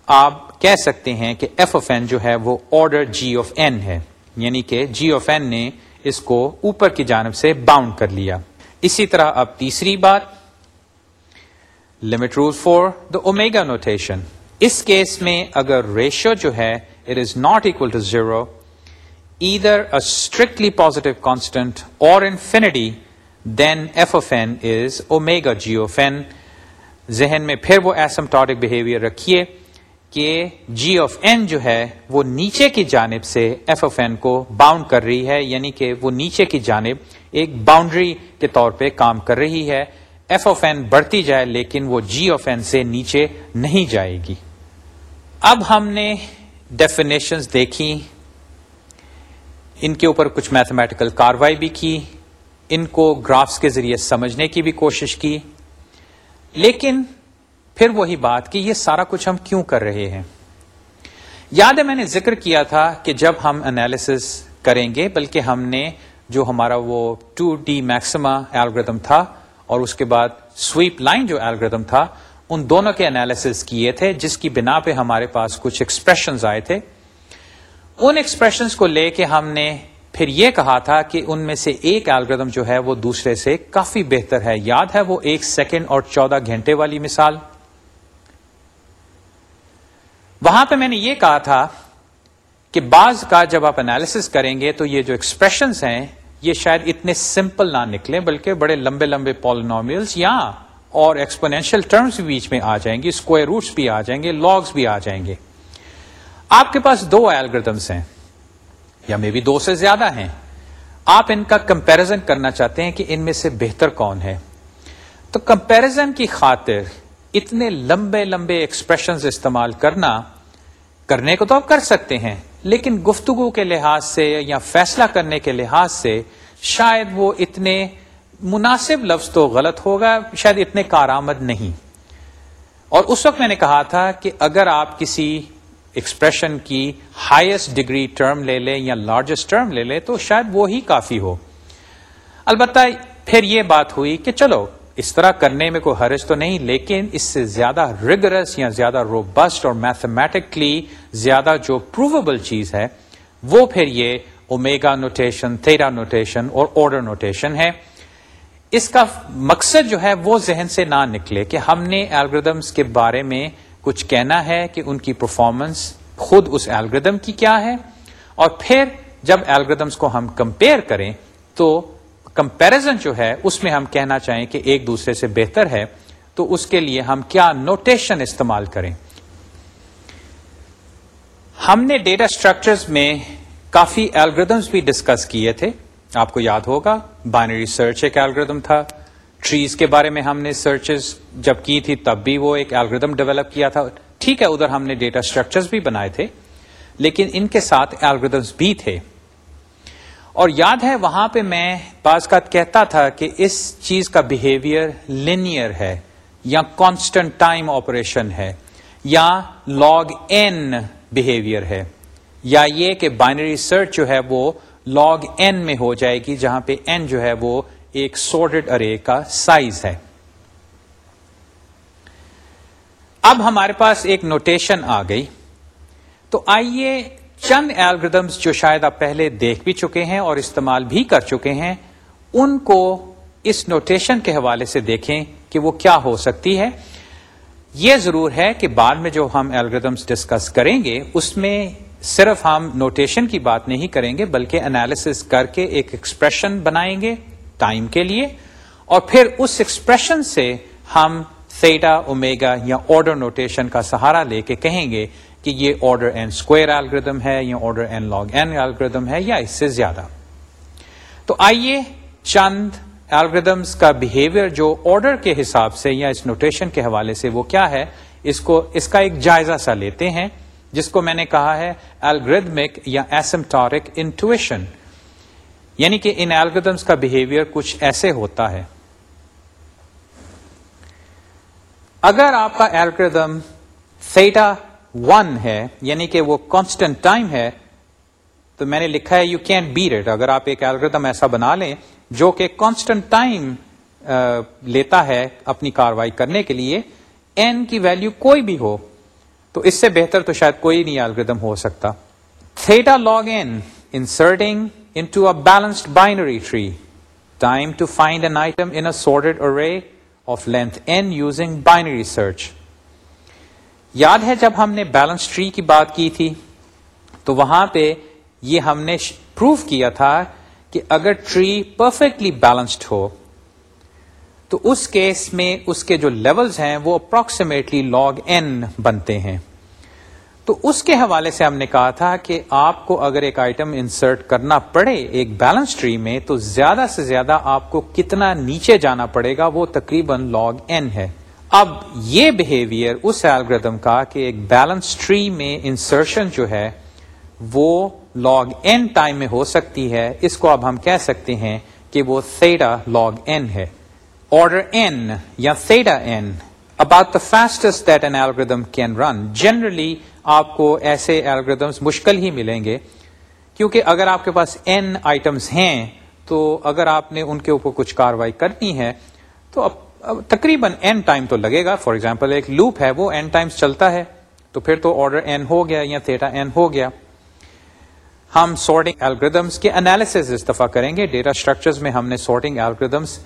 آپ کہہ سکتے ہیں کہ ایف اف این جو ہے وہ آرڈر جی آف این ہے یعنی کہ جی آف این نے اس کو اوپر کی جانب سے باؤنڈ کر لیا۔ اسی طرح اب تیسری بات limit rule for the omega notation us case میں اگر ریشو جو ہے it is not equal to zero either strictly positive constant or infinity then f of n is omega g of n ذہن میں پھر وہ ایسمٹوٹک بہیویئر رکھیے۔ کہ جی آف این جو ہے وہ نیچے کی جانب سے ایف اف این کو باؤنڈ کر رہی ہے یعنی کہ وہ نیچے کی جانب ایک باؤنڈری کے طور پہ کام کر رہی ہے۔ ایف اف این بڑھتی جائے لیکن وہ جی آف این سے نیچے نہیں جائے گی۔ اب ہم نے ڈیفینیشنز دیکھی۔ ان کے اوپر کچھ میتھمیٹیکل کاروائی بھی کی۔ ان کو گرافس کے ذریعے سمجھنے کی بھی کوشش کی۔ لیکن پھر وہی بات کہ یہ سارا کچھ ہم کیوں کر رہے ہیں؟ یاد ہے میں نے ذکر کیا تھا کہ جب ہم انالیس کریں گے، بلکہ ہم نے جو ہمارا وہ ٹو ڈی میکسما ایلگردم تھا اور اس کے بعد سویپ لائن جو ایلگردم تھا، ان دونوں کے انالیس کیے تھے، جس کی بنا پہ ہمارے پاس کچھ ایکسپریشنز آئے تھے۔ ان ایکسپریشنز کو لے کے ہم نے پھر یہ کہا تھا کہ ان میں سے ایک الگریدم جو ہے وہ دوسرے سے کافی بہتر ہے۔ یاد ہے وہ ایک سیکنڈ اور چودہ گھنٹے والی مثال؟ وہاں پہ میں نے یہ کہا تھا کہ بعض کا جب آپ انالیس کریں گے تو یہ جو ایکسپریشنس ہیں، یہ شاید اتنے سمپل نہ نکلیں، بلکہ بڑے لمبے لمبے پولینومیلس یا اور ایکسپونینشیل ٹرمز بھی بیچ میں آ جائیں گے اسکوائر روٹس بھی آ جائیں گے لاگس بھی آ جائیں گے۔ آپ کے پاس دو ایلگردمس ہیں، یا مے بھی دو سے زیادہ ہیں۔ آپ ان کا کمپیرزن کرنا چاہتے ہیں کہ ان میں سے بہتر کون ہے۔ تو کمپیرزن کی خاطر اتنے لمبے لمبے ایکسپریشن استعمال کرنا، کرنے کو تو آپ کر سکتے ہیں، لیکن گفتگو کے لحاظ سے یا فیصلہ کرنے کے لحاظ سے شاید وہ اتنے مناسب لفظ تو غلط ہوگا، شاید اتنے کارآمد نہیں۔ اور اس وقت میں نے کہا تھا کہ اگر آپ کسی ایکسپریشن کی ہائیسٹ ڈگری ٹرم لے لیں یا لارجسٹ ٹرم لے لیں تو شاید وہی کافی ہو۔ البتہ پھر یہ بات ہوئی کہ چلو اس طرح کرنے میں کوئی حرج تو نہیں، لیکن اس سے زیادہ ریگرس یا زیادہ روبسٹ اور میتھمیٹکلی زیادہ جو پروویبل چیز ہے، وہ پھر یہ اومیگا نوٹیشن تھیرا نوٹیشن اور آرڈر نوٹیشن ہے۔ اس کا مقصد جو ہے وہ ذہن سے نہ نکلے کہ ہم نے الگریدمس کے بارے میں کچھ کہنا ہے کہ ان کی پرفارمنس خود اس الگریدم کی کیا ہے۔ اور پھر جب الگریدمس کو ہم کمپیئر کریں تو کمپیرزن جو ہے، اس میں ہم کہنا چاہیں کہ ایک دوسرے سے بہتر ہے، تو اس کے لیے ہم کیا نوٹیشن استعمال کریں؟ ہم نے ڈیٹا اسٹرکچرز میں کافی الگریدمس بھی ڈسکس کیے تھے۔ آپ کو یاد ہوگا بائنری سرچ ایک الگریدم تھا۔ ٹریز کے بارے میں ہم نے سرچز جب کی تھی، تب بھی وہ ایک الگریدم ڈیولپ کیا تھا۔ ٹھیک ہے، ادھر ہم نے ڈیٹا اسٹرکچرز بھی بنائے تھے، لیکن ان کے ساتھ الگریدمس بھی تھے۔ اور یاد ہے وہاں پہ میں بعض کا کہتا تھا کہ اس چیز کا بہیویئر لینئر ہے یا کانسٹنٹ ٹائم آپریشن ہے یا لاگ این بہیویئر ہے یا یہ کہ بائنری سرچ جو ہے وہ لاگ این میں ہو جائے گی جہاں پہ این جو ہے وہ ایک سورڈ ارے کا سائز ہے۔ اب ہمارے پاس ایک نوٹیشن آ گئی۔ تو آئیے چند الگریدمس جو شاید آپ پہلے دیکھ بھی چکے ہیں اور استعمال بھی کر چکے ہیں، ان کو اس نوٹیشن کے حوالے سے دیکھیں کہ وہ کیا ہو سکتی ہے۔ یہ ضرور ہے کہ بعد میں جو ہم الگریدمس ڈسکس کریں گے، اس میں صرف ہم نوٹیشن کی بات نہیں کریں گے، بلکہ انالیس کر کے ایک ایکسپریشن بنائیں گے ٹائم کے لیے۔ اور پھر اس ایکسپریشن سے ہم سیٹا اومیگا یا آرڈر نوٹیشن کا سہارا لے کے کہیں گے کہ یہ آرڈر این اسکوئر الگریدم ہے یا order n log n algorithm ہے یا اس سے زیادہ. تو آئیے چند الگریدمس کا بہیویئر جو آرڈر کے حساب سے یا اس نوٹیشن کے حوالے سے وہ کیا ہے، اس کو، اس کا ایک جائزہ سا لیتے ہیں، جس کو میں نے کہا ہے الگریدمک یا ایسمٹارک انٹویشن یعنی کہ ان الگریدمس کا بہیویئر کچھ ایسے ہوتا ہے۔ اگر آپ کا الگریدم سیٹا ون ہے یعنی کہ وہ کانسٹنٹ ٹائم ہے، تو میں نے لکھا ہے یو کین بی ریٹ اگر آپ ایک الگریدم ایسا بنا لیں جو کہ کانسٹنٹ ٹائم لیتا ہے اپنی کاروائی کرنے کے لیے این کی ویلو کوئی بھی ہو، تو اس سے بہتر تو شاید کوئی نہیں الگریدم ہو سکتا۔ Theta log n inserting into a balanced binary tree time to find an item in sorted array of length n using binary search یاد ہے جب ہم نے بیلنس ٹری کی بات کی تھی؟ تو وہاں پہ یہ ہم نے پروف کیا تھا کہ اگر ٹری پرفیکٹلی بیلنسڈ ہو، تو اس کیس میں اس کے جو لیولز ہیں وہ اپروکسیمیٹلی لاگ این بنتے ہیں۔ تو اس کے حوالے سے ہم نے کہا تھا کہ آپ کو اگر ایک آئٹم انسرٹ کرنا پڑے ایک بیلنس ٹری میں، تو زیادہ سے زیادہ آپ کو کتنا نیچے جانا پڑے گا، وہ تقریباً لاگ این ہے۔ اب یہ بہیویئر اس الگریدم کا کہ ایک بیلنس ٹری میں انسرشن جو ہے وہ لاگ این ٹائم میں ہو سکتی ہے۔ اس کو اب ہم کہہ سکتے ہیں کہ وہ سیڈا لاگ این ہے۔ آرڈر این یا theta n about the fastest that an algorithm can run generally آپ کو ایسے ایلگردمس مشکل ہی ملیں گے۔ کیونکہ اگر آپ کے پاس این آئٹمس ہیں، تو اگر آپ نے ان کے اوپر کچھ کاروائی کرنی ہے، تو اب تقریباً این ٹائم تو لگے گا. فار ایگزامپل ایک لوپ ہے، وہ این ٹائمس چلتا ہے. تو پھر تو آرڈر این ہو گیا یا تھیٹا این ہو گیا. ہم سارٹنگ الگریدمس کے انالیس اس دفعہ کریں گے. ڈیٹا اسٹرکچرز میں ہم نے سارٹنگ الگریدمس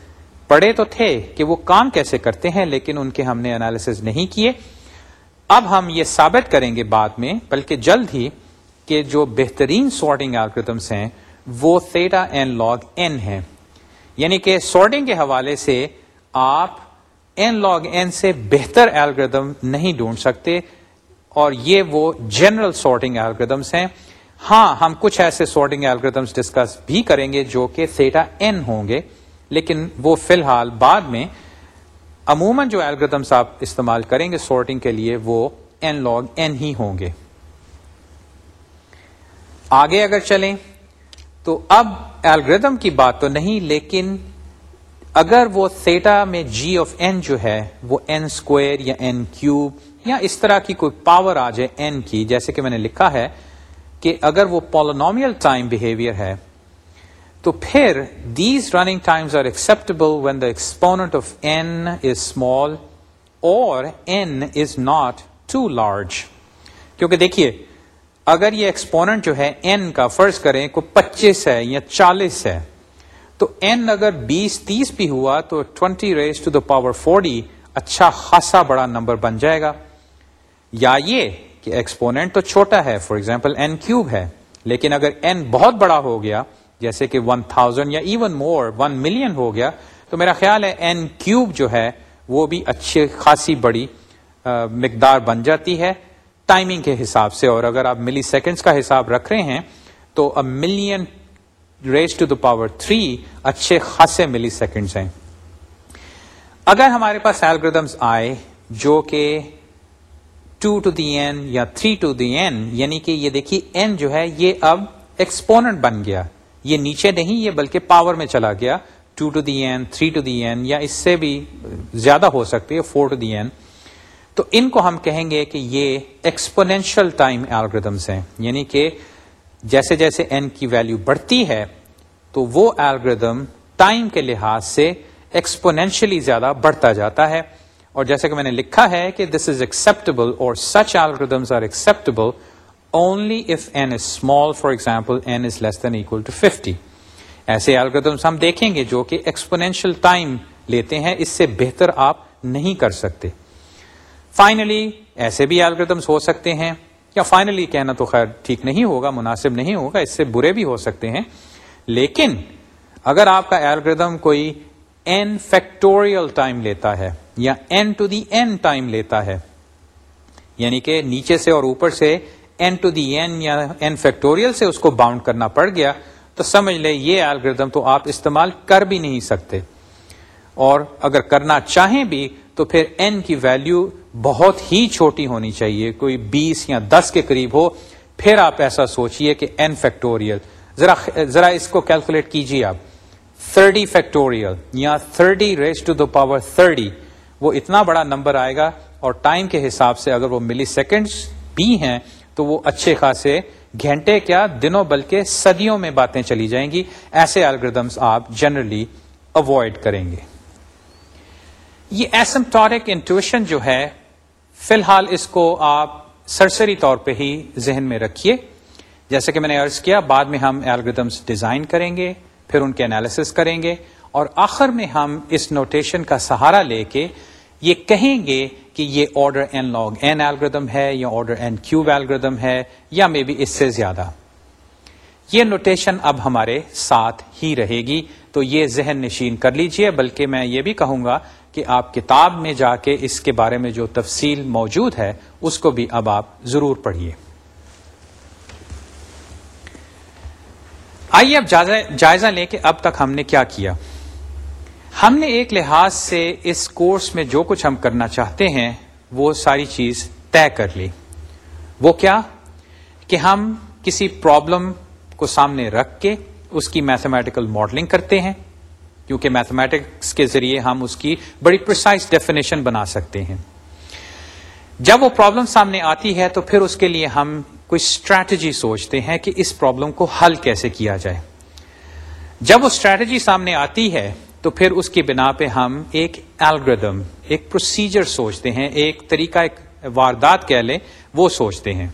پڑھے تو تھے کہ وہ کام کیسے کرتے ہیں، لیکن ان کے ہم نے انالیس نہیں کیے. اب ہم یہ ثابت کریں گے بعد میں، بلکہ جلد ہی، کہ جو بہترین سارٹنگ الگریدمس ہیں، وہ تھیٹا این لاگ این ہے یعنی کہ سارٹنگ کے حوالے سے آپ این لاگ این سے بہتر الگریدم نہیں ڈھونڈ سکتے اور یہ وہ جنرل سارٹنگ الگریدمس ہیں۔ ہاں ہم کچھ ایسے سارٹنگ الگریدمس ڈسکس بھی کریں گے جو کہ سیٹا این ہوں گے، لیکن وہ فی الحال بعد میں عموماً جو الگریدمس آپ استعمال کریں گے سارٹنگ کے لیے، وہ این لاگ این ہی ہوں گے۔ آگے اگر چلیں، تو اب الگریدم کی بات تو نہیں، لیکن اگر وہ سیٹا میں جی آف این جو ہے، وہ این اسکوئر یا این کیوب یا اس طرح کی کوئی پاور آ جائے این کی، جیسے کہ میں نے لکھا ہے کہ اگر وہ پولونومیل ٹائم بہیویئر ہے، تو پھر these running times are acceptable when the exponent of n is small اور n is not too large کیونکہ دیکھیے، اگر یہ ایکسپوننٹ جو ہے این کا فرض کریں کو پچیس ہے یا چالیس ہے تو این اگر بیس تیس بھی ہوا تو twenty raise to the power forty اچھا خاصا بڑا نمبر بن جائے گا۔ یا یہ کہ ایکسپوننٹ تو چھوٹا ہے، فار ایگزامپل این کیوب ہے، لیکن اگر این بہت بڑا ہو گیا، جیسے کہ ون تھاؤزینڈ یا ایون مور ون ملین ہو گیا، تو میرا خیال ہے این کیوب جو ہے، وہ بھی اچھی خاصی بڑی مقدار بن جاتی ہے۔ ٹائمنگ کے حساب سے، اور اگر آپ ملی سیکنڈز کا حساب رکھ رہے ہیں، تو million raise to the power three اچھے خاصے ملی سیکنڈز ہیں۔ اگر ہمارے پاس ایلگردمس آئے جو کہ ٹو ٹو دی این یا تھری ٹو دی این یعنی کہ یہ دیکھیے این جو ہے یہ اب ایکسپوننٹ بن گیا۔ یہ نیچے نہیں، یہ بلکہ پاور میں چلا گیا۔ Two to the n three to the n یا اس سے بھی زیادہ ہو سکتی ہے فور ٹو دی این تو ان کو ہم کہیں گے کہ یہ ایکسپونینشل ٹائم الگریدمس ہیں۔ یعنی کہ جیسے جیسے این کی ویلو بڑھتی ہے، تو وہ الگریدم ٹائم کے لحاظ سے ایکسپونینشلی زیادہ بڑھتا جاتا ہے۔ اور جیسے کہ میں نے لکھا ہے کہ دس از ایکسپٹیبل اور such algorithms are acceptable only if n is small for example n is less than equal to fifty ایسے الگریدمس ہم دیکھیں گے جو کہ ایکسپونینشیل ٹائم لیتے ہیں، اس سے بہتر آپ نہیں کر سکتے۔ فائنلی ایسے بھی الگریدمس ہو سکتے ہیں۔ یا فائنلی کہنا تو خیر ٹھیک نہیں ہوگا، مناسب نہیں ہوگا، اس سے برے بھی ہو سکتے ہیں۔ لیکن اگر آپ کا ایلگردم کوئی این فیکٹوریل ٹائم لیتا ہے یا n to the n time لیتا ہے یعنی کہ نیچے سے اور اوپر سے این ٹو دی این یا این فیکٹوریل سے اس کو باؤنڈ کرنا پڑ گیا، تو سمجھ لیں یہ ایلگردم تو آپ استعمال کر بھی نہیں سکتے۔ اور اگر کرنا چاہیں بھی تو پھر این کی ویلیو بہت ہی چھوٹی ہونی چاہیے، کوئی بیس یا دس کے قریب ہو، پھر آپ ایسا سوچئے کہ این فیکٹوریل ذرا ذرا اس کو کیلکولیٹ کیجیے آپ۔ تھرڈی فیکٹوریل یا thirty raise to the power thirty وہ اتنا بڑا نمبر آئے گا اور ٹائم کے حساب سے اگر وہ ملی سیکنڈ بھی ہیں، تو وہ اچھے خاصے گھنٹے کیا دنوں بلکہ صدیوں میں باتیں چلی جائیں گی۔ ایسے الگریدمس آپ جنرلی اوائڈ کریں گے۔ یہ ایسمٹورک انٹویشن جو ہے، فی الحال اس کو آپ سرسری طور پہ ہی ذہن میں رکھیے۔ جیسے کہ میں نے ارض کیا، بعد میں ہم الگریدمس ڈیزائن کریں گے، پھر ان کے انالیس کریں گے، اور آخر میں ہم اس نوٹیشن کا سہارا لے کے یہ کہیں گے کہ یہ order n log n algorithm ہے، یا آرڈر این کیوب ایلگردم ہے، یا مے بی اس سے زیادہ۔ یہ نوٹیشن اب ہمارے ساتھ ہی رہے گی، تو یہ ذہن نشین کر لیجیے، بلکہ میں یہ بھی کہوں گا کہ آپ کتاب میں جا کے اس کے بارے میں جو تفصیل موجود ہے، اس کو بھی اب آپ ضرور پڑھیے۔ آئیے اب جائزہ لیں کہ اب تک ہم نے کیا کیا۔ ہم نے ایک لحاظ سے اس کورس میں جو کچھ ہم کرنا چاہتے ہیں، وہ ساری چیز طے کر لی۔ وہ کیا؟ کہ ہم کسی پرابلم کو سامنے رکھ کے اس کی میتھمیٹیکل ماڈلنگ کرتے ہیں۔ کیونکہ میتھمیٹکس کے ذریعے ہم اس کی بڑی پرسائز ڈیفینیشن بنا سکتے ہیں۔ جب وہ پرابلم سامنے آتی ہے تو پھر اس کے لیے ہم کوئی اسٹریٹجی سوچتے ہیں کہ اس پرابلم کو حل کیسے کیا جائے۔ جب وہ اسٹریٹجی سامنے آتی ہے تو پھر اس کی بنا پہ ہم ایک الگریدم ایک پروسیجر سوچتے ہیں، ایک طریقہ، ایک واردات کہہ لیں، وہ سوچتے ہیں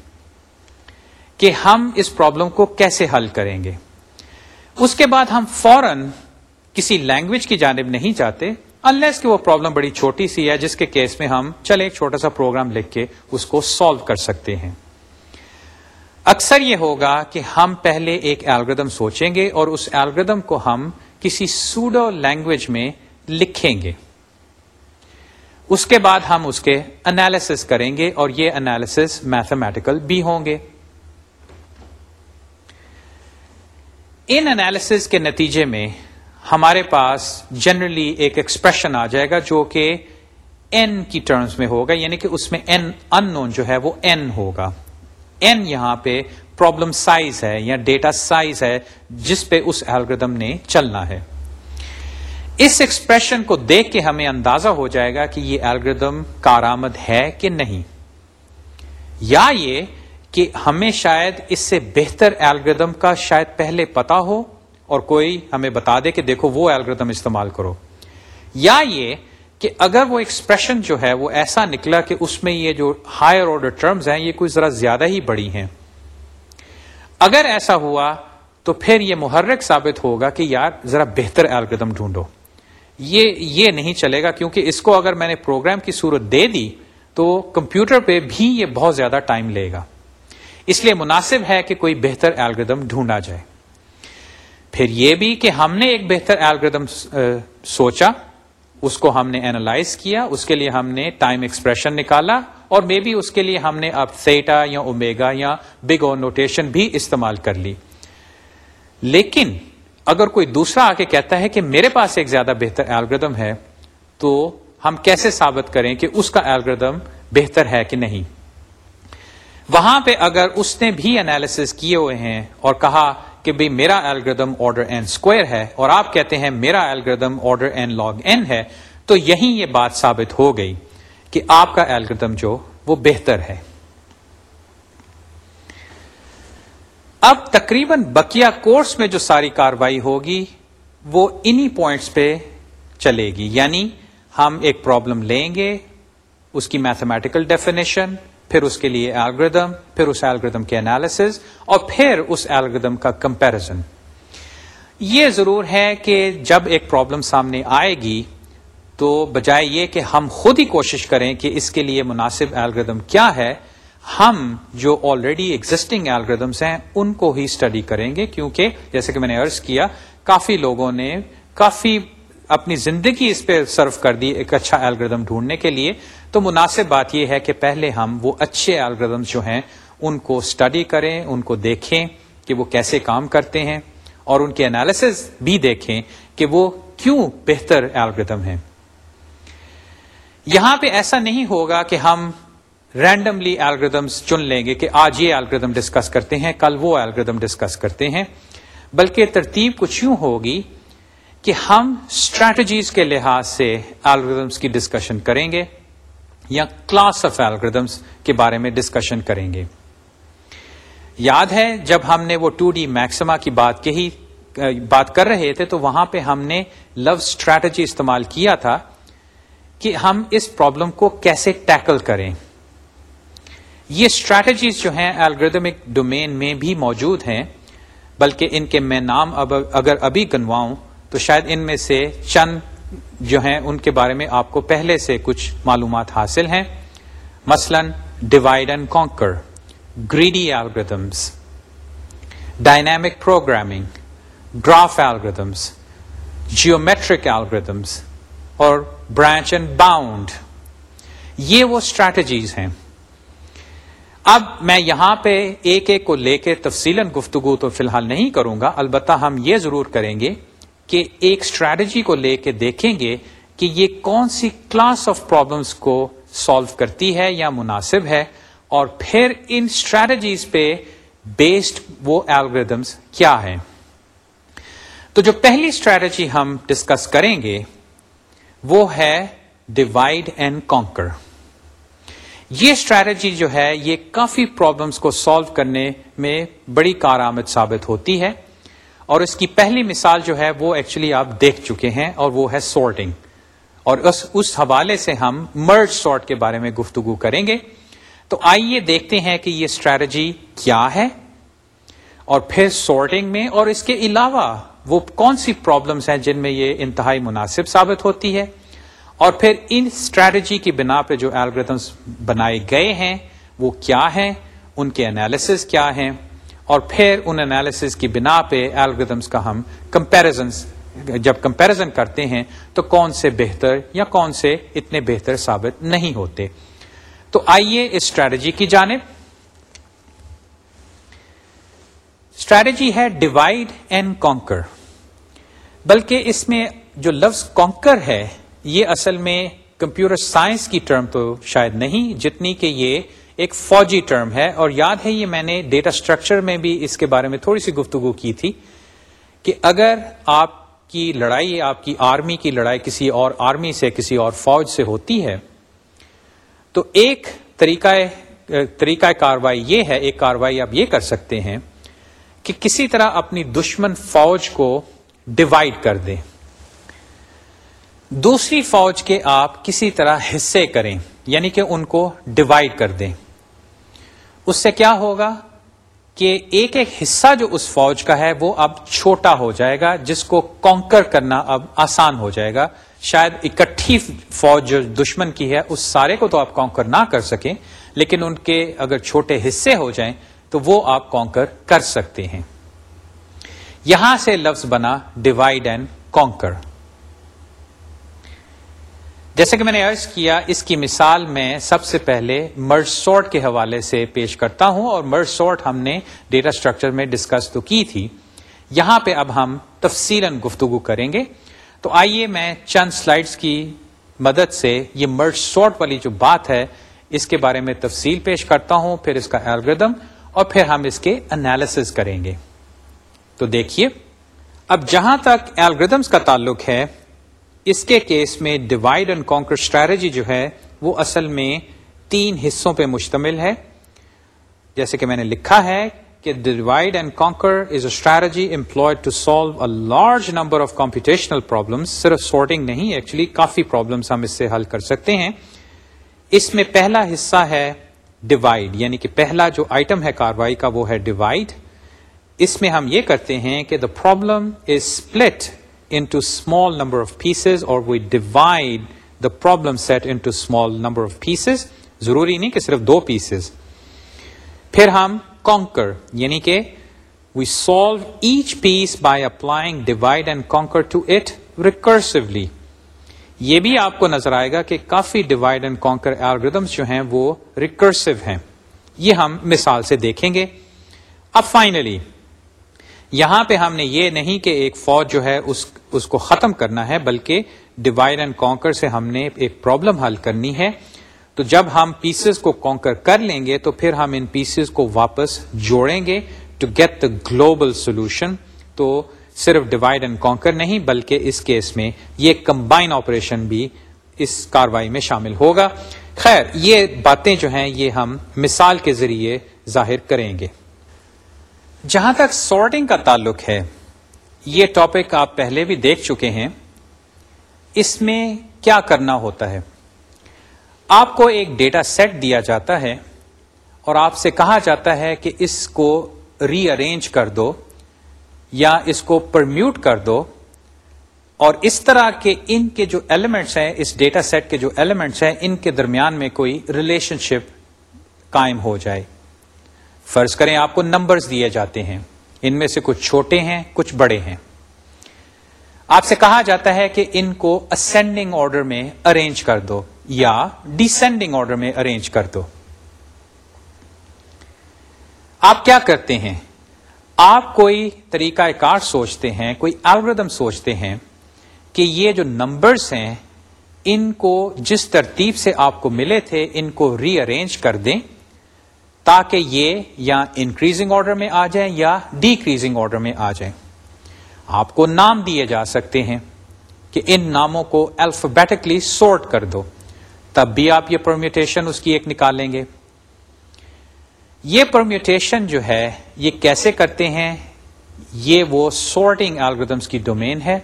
کہ ہم اس پرابلم کو کیسے حل کریں گے۔ اس کے بعد ہم فوراً کسی لینگویج کی جانب نہیں چاہتے انلیس کہ وہ پرابلم بڑی چھوٹی سی ہے، جس کے کیس میں ہم چلے ایک چھوٹا سا پروگرام لکھ کے اس کو سالو کر سکتے ہیں۔ اکثر یہ ہوگا کہ ہم پہلے ایک الگریدم سوچیں گے اور اس الگریدم کو ہم کسی سوڈو لینگویج میں لکھیں گے۔ اس کے بعد ہم اس کے انالیس کریں گے اور یہ انالیس میتھمیٹیکل بھی ہوں گے۔ ان انالیس کے نتیجے میں ہمارے پاس جنرلی ایک ایکسپریشن آ جائے گا جو کہ این کی ٹرمز میں ہوگا یعنی کہ اس میں این ان نون جو ہے وہ این ہوگا۔ این یہاں پہ پرابلم سائز ہے یا ڈیٹا سائز ہے جس پہ اس الگریدم نے چلنا ہے۔ اس ایکسپریشن کو دیکھ کے ہمیں اندازہ ہو جائے گا کہ یہ الگریدم کارآمد ہے کہ نہیں۔ یا یہ کہ ہمیں شاید اس سے بہتر الگریدم کا شاید پہلے پتا ہو اور کوئی ہمیں بتا دے کہ دیکھو وہ الگریدم استعمال کرو۔ یا یہ کہ اگر وہ ایکسپریشن جو ہے وہ ایسا نکلا کہ اس میں یہ جو ہائر آرڈر ٹرمز ہیں یہ کوئی ذرا زیادہ ہی بڑی ہیں۔ اگر ایسا ہوا تو پھر یہ محرک ثابت ہوگا کہ یار ذرا بہتر الگریدم ڈھونڈو۔ یہ یہ نہیں چلے گا کیونکہ اس کو اگر میں نے پروگرام کی صورت دے دی تو کمپیوٹر پہ بھی یہ بہت زیادہ ٹائم لے گا۔ اس لیے مناسب ہے کہ کوئی بہتر الگریدم ڈھونڈا جائے۔ پھر یہ بھی کہ ہم نے ایک بہتر الگریدم سوچا، اس کو ہم نے اینالائز کیا، اس کے لیے ہم نے ٹائم ایکسپریشن نکالا، اور مے بی اس کے لیے ہم نے اب سیٹا یا اومیگا یا بگ اور نوٹیشن بھی استعمال کر لی۔ لیکن اگر کوئی دوسرا آ کے کہتا ہے کہ میرے پاس ایک زیادہ بہتر الگریدم ہے، تو ہم کیسے ثابت کریں کہ اس کا الگریدم بہتر ہے کہ نہیں؟ وہاں پہ اگر اس نے بھی انالیس کیے ہوئے ہیں اور کہا کہ بھائی میرا ایلگردم آرڈر این اسکوئر ہے اور آپ کہتے ہیں میرا algorithm order n log n ہے، تو یہی یہ بات ثابت ہو گئی کہ آپ کا ایلگردم جو وہ بہتر ہے۔ اب تقریباً بکیا کورس میں جو ساری کاروائی ہوگی، وہ انہی پوائنٹس پہ چلے گی یعنی ہم ایک پرابلم لیں گے، اس کی میتھمیٹیکل ڈیفینیشن پھر اس کے لیے الگریدم پھر اس الگریدم کے انالیس اور پھر اس الگریدم کا کمپیرزن یہ ضرور ہے کہ جب ایک پرابلم سامنے آئے گی، تو بجائے یہ کہ ہم خود ہی کوشش کریں کہ اس کے لیے مناسب الگریدم کیا ہے، ہم جو آلریڈی ایگزٹنگ الگریدمس ہیں، ان کو ہی اسٹڈی کریں گے۔ کیونکہ جیسے کہ میں نے ارض کیا، کافی لوگوں نے کافی اپنی زندگی اس پہ صرف کر دی ایک اچھا الگریدم ڈھونڈنے کے لیے۔ تو مناسب بات یہ ہے کہ پہلے ہم وہ اچھے الگریدم جو ہیں، ان کو اسٹڈی کریں، ان کو دیکھیں کہ وہ کیسے کام کرتے ہیں اور ان کے انالیس بھی دیکھیں کہ وہ کیوں بہتر الگریدم ہیں۔ یہاں پہ ایسا نہیں ہوگا کہ ہم رینڈملی الگریدمس چن لیں گے کہ آج یہ الگریدم ڈسکس کرتے ہیں، کل وہ الگریدم ڈسکس کرتے ہیں۔ بلکہ ترتیب کچھ یوں ہوگی کہ ہم اسٹریٹجیز کے لحاظ سے الگریدمس کی ڈسکشن کریں گے۔ یا کلاس آف الگریدمس کے بارے میں ڈسکشن کریں گے۔ یاد ہے جب ہم نے وہ ٹو ڈی میکسما کی بات کہی، بات کر رہے تھے، تو وہاں پہ ہم نے لو اسٹریٹجی استعمال کیا تھا کہ ہم اس پرابلم کو کیسے ٹیکل کریں۔ یہ اسٹریٹجیز جو ہیں الگریدمک ڈومین میں بھی موجود ہیں، بلکہ ان کے میں نام اگر ابھی گنواؤں، تو شاید ان میں سے چند جو ہیں، ان کے بارے میں آپ کو پہلے سے کچھ معلومات حاصل ہیں۔ مثلا divide and conquer greedy algorithms dynamic programming graph algorithms geometric algorithms اور برانچ اینڈ باؤنڈ یہ وہ اسٹریٹجیز ہیں۔ اب میں یہاں پہ ایک ایک کو لے کے تفصیل گفتگو تو فی الحال نہیں کروں گا، البتہ ہم یہ ضرور کریں گے کہ ایک اسٹریٹجی کو لے کے دیکھیں گے کہ یہ کون سی کلاس آف پرابلمس کو سالو کرتی ہے یا مناسب ہے اور پھر ان اسٹریٹجیز پہ بیسڈ وہ الگریدمس کیا ہیں۔ تو جو پہلی اسٹریٹجی ہم ڈسکس کریں گے وہ ہے ڈیوائڈ اینڈ کانکر یہ اسٹریٹجی جو ہے یہ کافی پرابلمس کو سالو کرنے میں بڑی کارآمد ثابت ہوتی ہے۔ اور اس کی پہلی مثال جو ہے وہ ایکچولی آپ دیکھ چکے ہیں اور وہ ہے سارٹنگ اور اس اس حوالے سے ہم مرج سارٹ کے بارے میں گفتگو کریں گے۔ تو آئیے دیکھتے ہیں کہ یہ اسٹریٹجی کیا ہے۔ اور پھر سارٹنگ میں اور اس کے علاوہ وہ کون سی پرابلمس ہیں جن میں یہ انتہائی مناسب ثابت ہوتی ہے۔ اور پھر ان اسٹریٹجی کی بنا پہ جو الگریدمس بنائے گئے ہیں وہ کیا ہیں؟ ان کے انالیسز کیا ہیں؟ اور پھر ان انالیس کی بنا پہ الگریدمس کا ہم کمپیرزن جب کمپیرزن کرتے ہیں تو کون سے بہتر یا کون سے اتنے بہتر ثابت نہیں ہوتے۔ تو آئیے اس اسٹریٹجی کی جانب۔ اسٹریٹجی ہے ڈیوائڈ اینڈ کانکر بلکہ اس میں جو لفظ کانکر ہے، یہ اصل میں کمپیوٹر سائنس کی ٹرم تو شاید نہیں، جتنی کہ یہ ایک فوجی ٹرم ہے اور یاد ہے یہ میں نے ڈیٹا اسٹرکچر میں بھی اس کے بارے میں تھوڑی سی گفتگو کی تھی کہ اگر آپ کی لڑائی، آپ کی آرمی کی لڑائی کسی اور آرمی سے، کسی اور فوج سے ہوتی ہے، تو ایک طریقہ طریقہ کاروائی یہ ہے، ایک کاروائی آپ یہ کر سکتے ہیں کہ کسی طرح اپنی دشمن فوج کو ڈیوائڈ کر دیں۔ دوسری فوج کے آپ کسی طرح حصے کریں یعنی کہ ان کو ڈیوائڈ کر دیں۔ اس سے کیا ہوگا کہ ایک ایک حصہ جو اس فوج کا ہے وہ اب چھوٹا ہو جائے گا، جس کو کانکر کرنا اب آسان ہو جائے گا۔ شاید اکٹھی فوج جو دشمن کی ہے، اس سارے کو تو آپ کانکر نہ کر سکیں، لیکن ان کے اگر چھوٹے حصے ہو جائیں تو وہ آپ کانکر کر سکتے ہیں۔ یہاں سے لفظ بنا ڈیوائڈ اینڈ کانکر جیسے کہ میں نے ارض کیا، اس کی مثال میں سب سے پہلے مرج سورٹ کے حوالے سے پیش کرتا ہوں اور مرج سورٹ ہم نے ڈیٹا اسٹرکچر میں ڈسکس تو کی تھی۔ یہاں پہ اب ہم تفصیل گفتگو کریں گے۔ تو آئیے میں چند سلائڈز کی مدد سے یہ مرج سورٹ والی جو بات ہے، اس کے بارے میں تفصیل پیش کرتا ہوں، پھر اس کا الگریدم اور پھر ہم اس کے انالیس کریں گے۔ تو دیکھیے، اب جہاں تک الگریدمس کا تعلق ہے اس کے کیس میں ڈیوائڈ اینڈ کانکر اسٹریٹجی جو ہے، وہ اصل میں تین حصوں پہ مشتمل ہے۔ جیسے کہ میں نے لکھا ہے کہ divide and conquer is a strategy employed to solve a large number of computational problem صرف سارٹنگ نہیں ایکچولی کافی پرابلمس ہم اس سے حل کر سکتے ہیں۔ اس میں پہلا حصہ ہے ڈیوائڈ یعنی کہ پہلا جو آئٹم ہے کاروائی کا وہ ہے ڈیوائڈ اس میں ہم یہ کرتے ہیں کہ the problem is split into small number of pieces or we divide the problem set into small number of pieces. ضروری نہیں کہ صرف دو پیسز پھر ہم کانکر یعنی کہ we solve each piece by applying divide and conquer to it recursively یہ بھی آپ کو نظر آئے گا کہ کافی ڈیوائڈ اینڈ کانکر ایلگردمس جو ہیں وہ ریکرسو ہیں۔ یہ ہم مثال سے دیکھیں گے۔ اب فائنلی یہاں پہ ہم نے یہ نہیں کہ ایک فوج جو ہے اس اس کو ختم کرنا ہے، بلکہ ڈیوائڈ اینڈ کانکر سے ہم نے ایک پرابلم حل کرنی ہے۔ تو جب ہم پیسز کو کانکر کر لیں گے، تو پھر ہم ان پیسز کو واپس جوڑیں گے to get the global solution تو صرف ڈیوائڈ اینڈ کانکر نہیں، بلکہ اس کیس میں یہ کمبائن آپریشن بھی اس کاروائی میں شامل ہوگا۔ خیر، یہ باتیں جو ہیں، یہ ہم مثال کے ذریعے ظاہر کریں گے۔ جہاں تک سارٹنگ کا تعلق ہے، یہ ٹاپک آپ پہلے بھی دیکھ چکے ہیں۔ اس میں کیا کرنا ہوتا ہے؟ آپ کو ایک ڈیٹا سیٹ دیا جاتا ہے اور آپ سے کہا جاتا ہے کہ اس کو ری ارینج کر دو یا اس کو پرمیوٹ کر دو۔ اور اس طرح کے ان کے جو ایلیمنٹس ہیں، اس ڈیٹا سیٹ کے جو ایلیمنٹس ہیں، ان کے درمیان میں کوئی ریلیشن شپ قائم ہو جائے۔ فرض کریں آپ کو نمبرز دیے جاتے ہیں۔ ان میں سے کچھ چھوٹے ہیں، کچھ بڑے ہیں۔ آپ سے کہا جاتا ہے کہ ان کو اسینڈنگ آرڈر میں ارینج کر دو یا ڈیسینڈنگ آرڈر میں ارینج کر دو۔ آپ کیا کرتے ہیں؟ آپ کوئی طریقہ کار سوچتے ہیں، کوئی الگریدم سوچتے ہیں کہ یہ جو نمبرز ہیں، ان کو جس ترتیب سے آپ کو ملے تھے، ان کو ری ارینج کر دیں۔ تاکہ یہ یا انکریزنگ آرڈر میں آ جائیں یا ڈیکریزنگ آرڈر میں آ جائیں۔ آپ کو نام دیے جا سکتے ہیں کہ ان ناموں کو الفابیٹکلی سورٹ کر دو۔ تب بھی آپ یہ پرمیوٹیشن اس کی ایک نکالیں گے۔ یہ پرمیوٹیشن جو ہے، یہ کیسے کرتے ہیں؟ یہ وہ سارٹنگ الگریدمس کی ڈومین ہے۔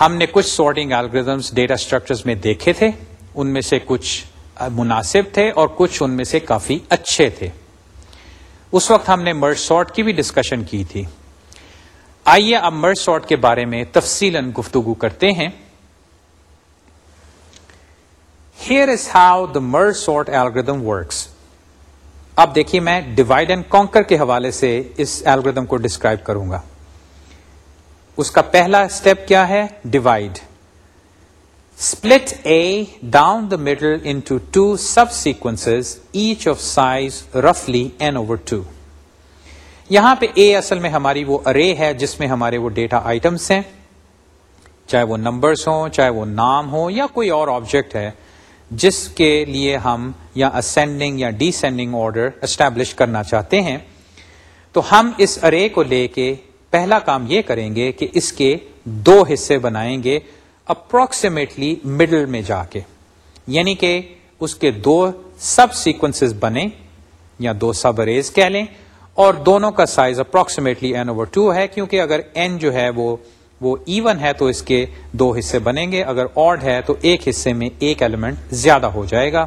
ہم نے کچھ سارٹنگ الگریدمس ڈیٹا اسٹرکچرز میں دیکھے تھے۔ ان میں سے کچھ مناسب تھے اور کچھ ان میں سے کافی اچھے تھے۔ اس وقت ہم نے مرج سارٹ کی بھی ڈسکشن کی تھی۔ آئیے اب مرج سارٹ کے بارے میں تفصیل گفتگو کرتے ہیں۔ Here is how the merge sort algorithm works اب دیکھیے میں ڈیوائڈ اینڈ کانکر کے حوالے سے اس ایلگردم کو ڈسکرائب کروں گا۔ اس کا پہلا اسٹیپ کیا ہے؟ Divide split A down the middle into two subsequence each of size رفلی N over two یہاں پہ اے اصل میں ہماری وہ ارے ہے جس میں ہمارے وہ ڈیٹا آئٹمس ہیں. چاہے وہ نمبرس ہوں، چاہے وہ نام ہو یا کوئی اور آبجیکٹ ہے، جس کے لیے ہم یا اسینڈنگ یا ڈیسینڈنگ آرڈر اسٹیبلش کرنا چاہتے ہیں، تو ہم اس ارے کو لے کے پہلا کام یہ کریں گے کہ اس کے دو حصے بنائیں گے اپروکسیمیٹلی مڈل میں جا کے۔ یعنی کہ اس کے دو سب سیکوینس بنے، یا دو سب اریز کہہ لیں، اور دونوں کا size approximately n over two ہے، کیونکہ اگر این جو ہے وہ وہ ایون ہے تو اس کے دو حصے بنیں گے، اگر آڈ ہے تو ایک حصے میں ایک ایلیمنٹ زیادہ ہو جائے گا۔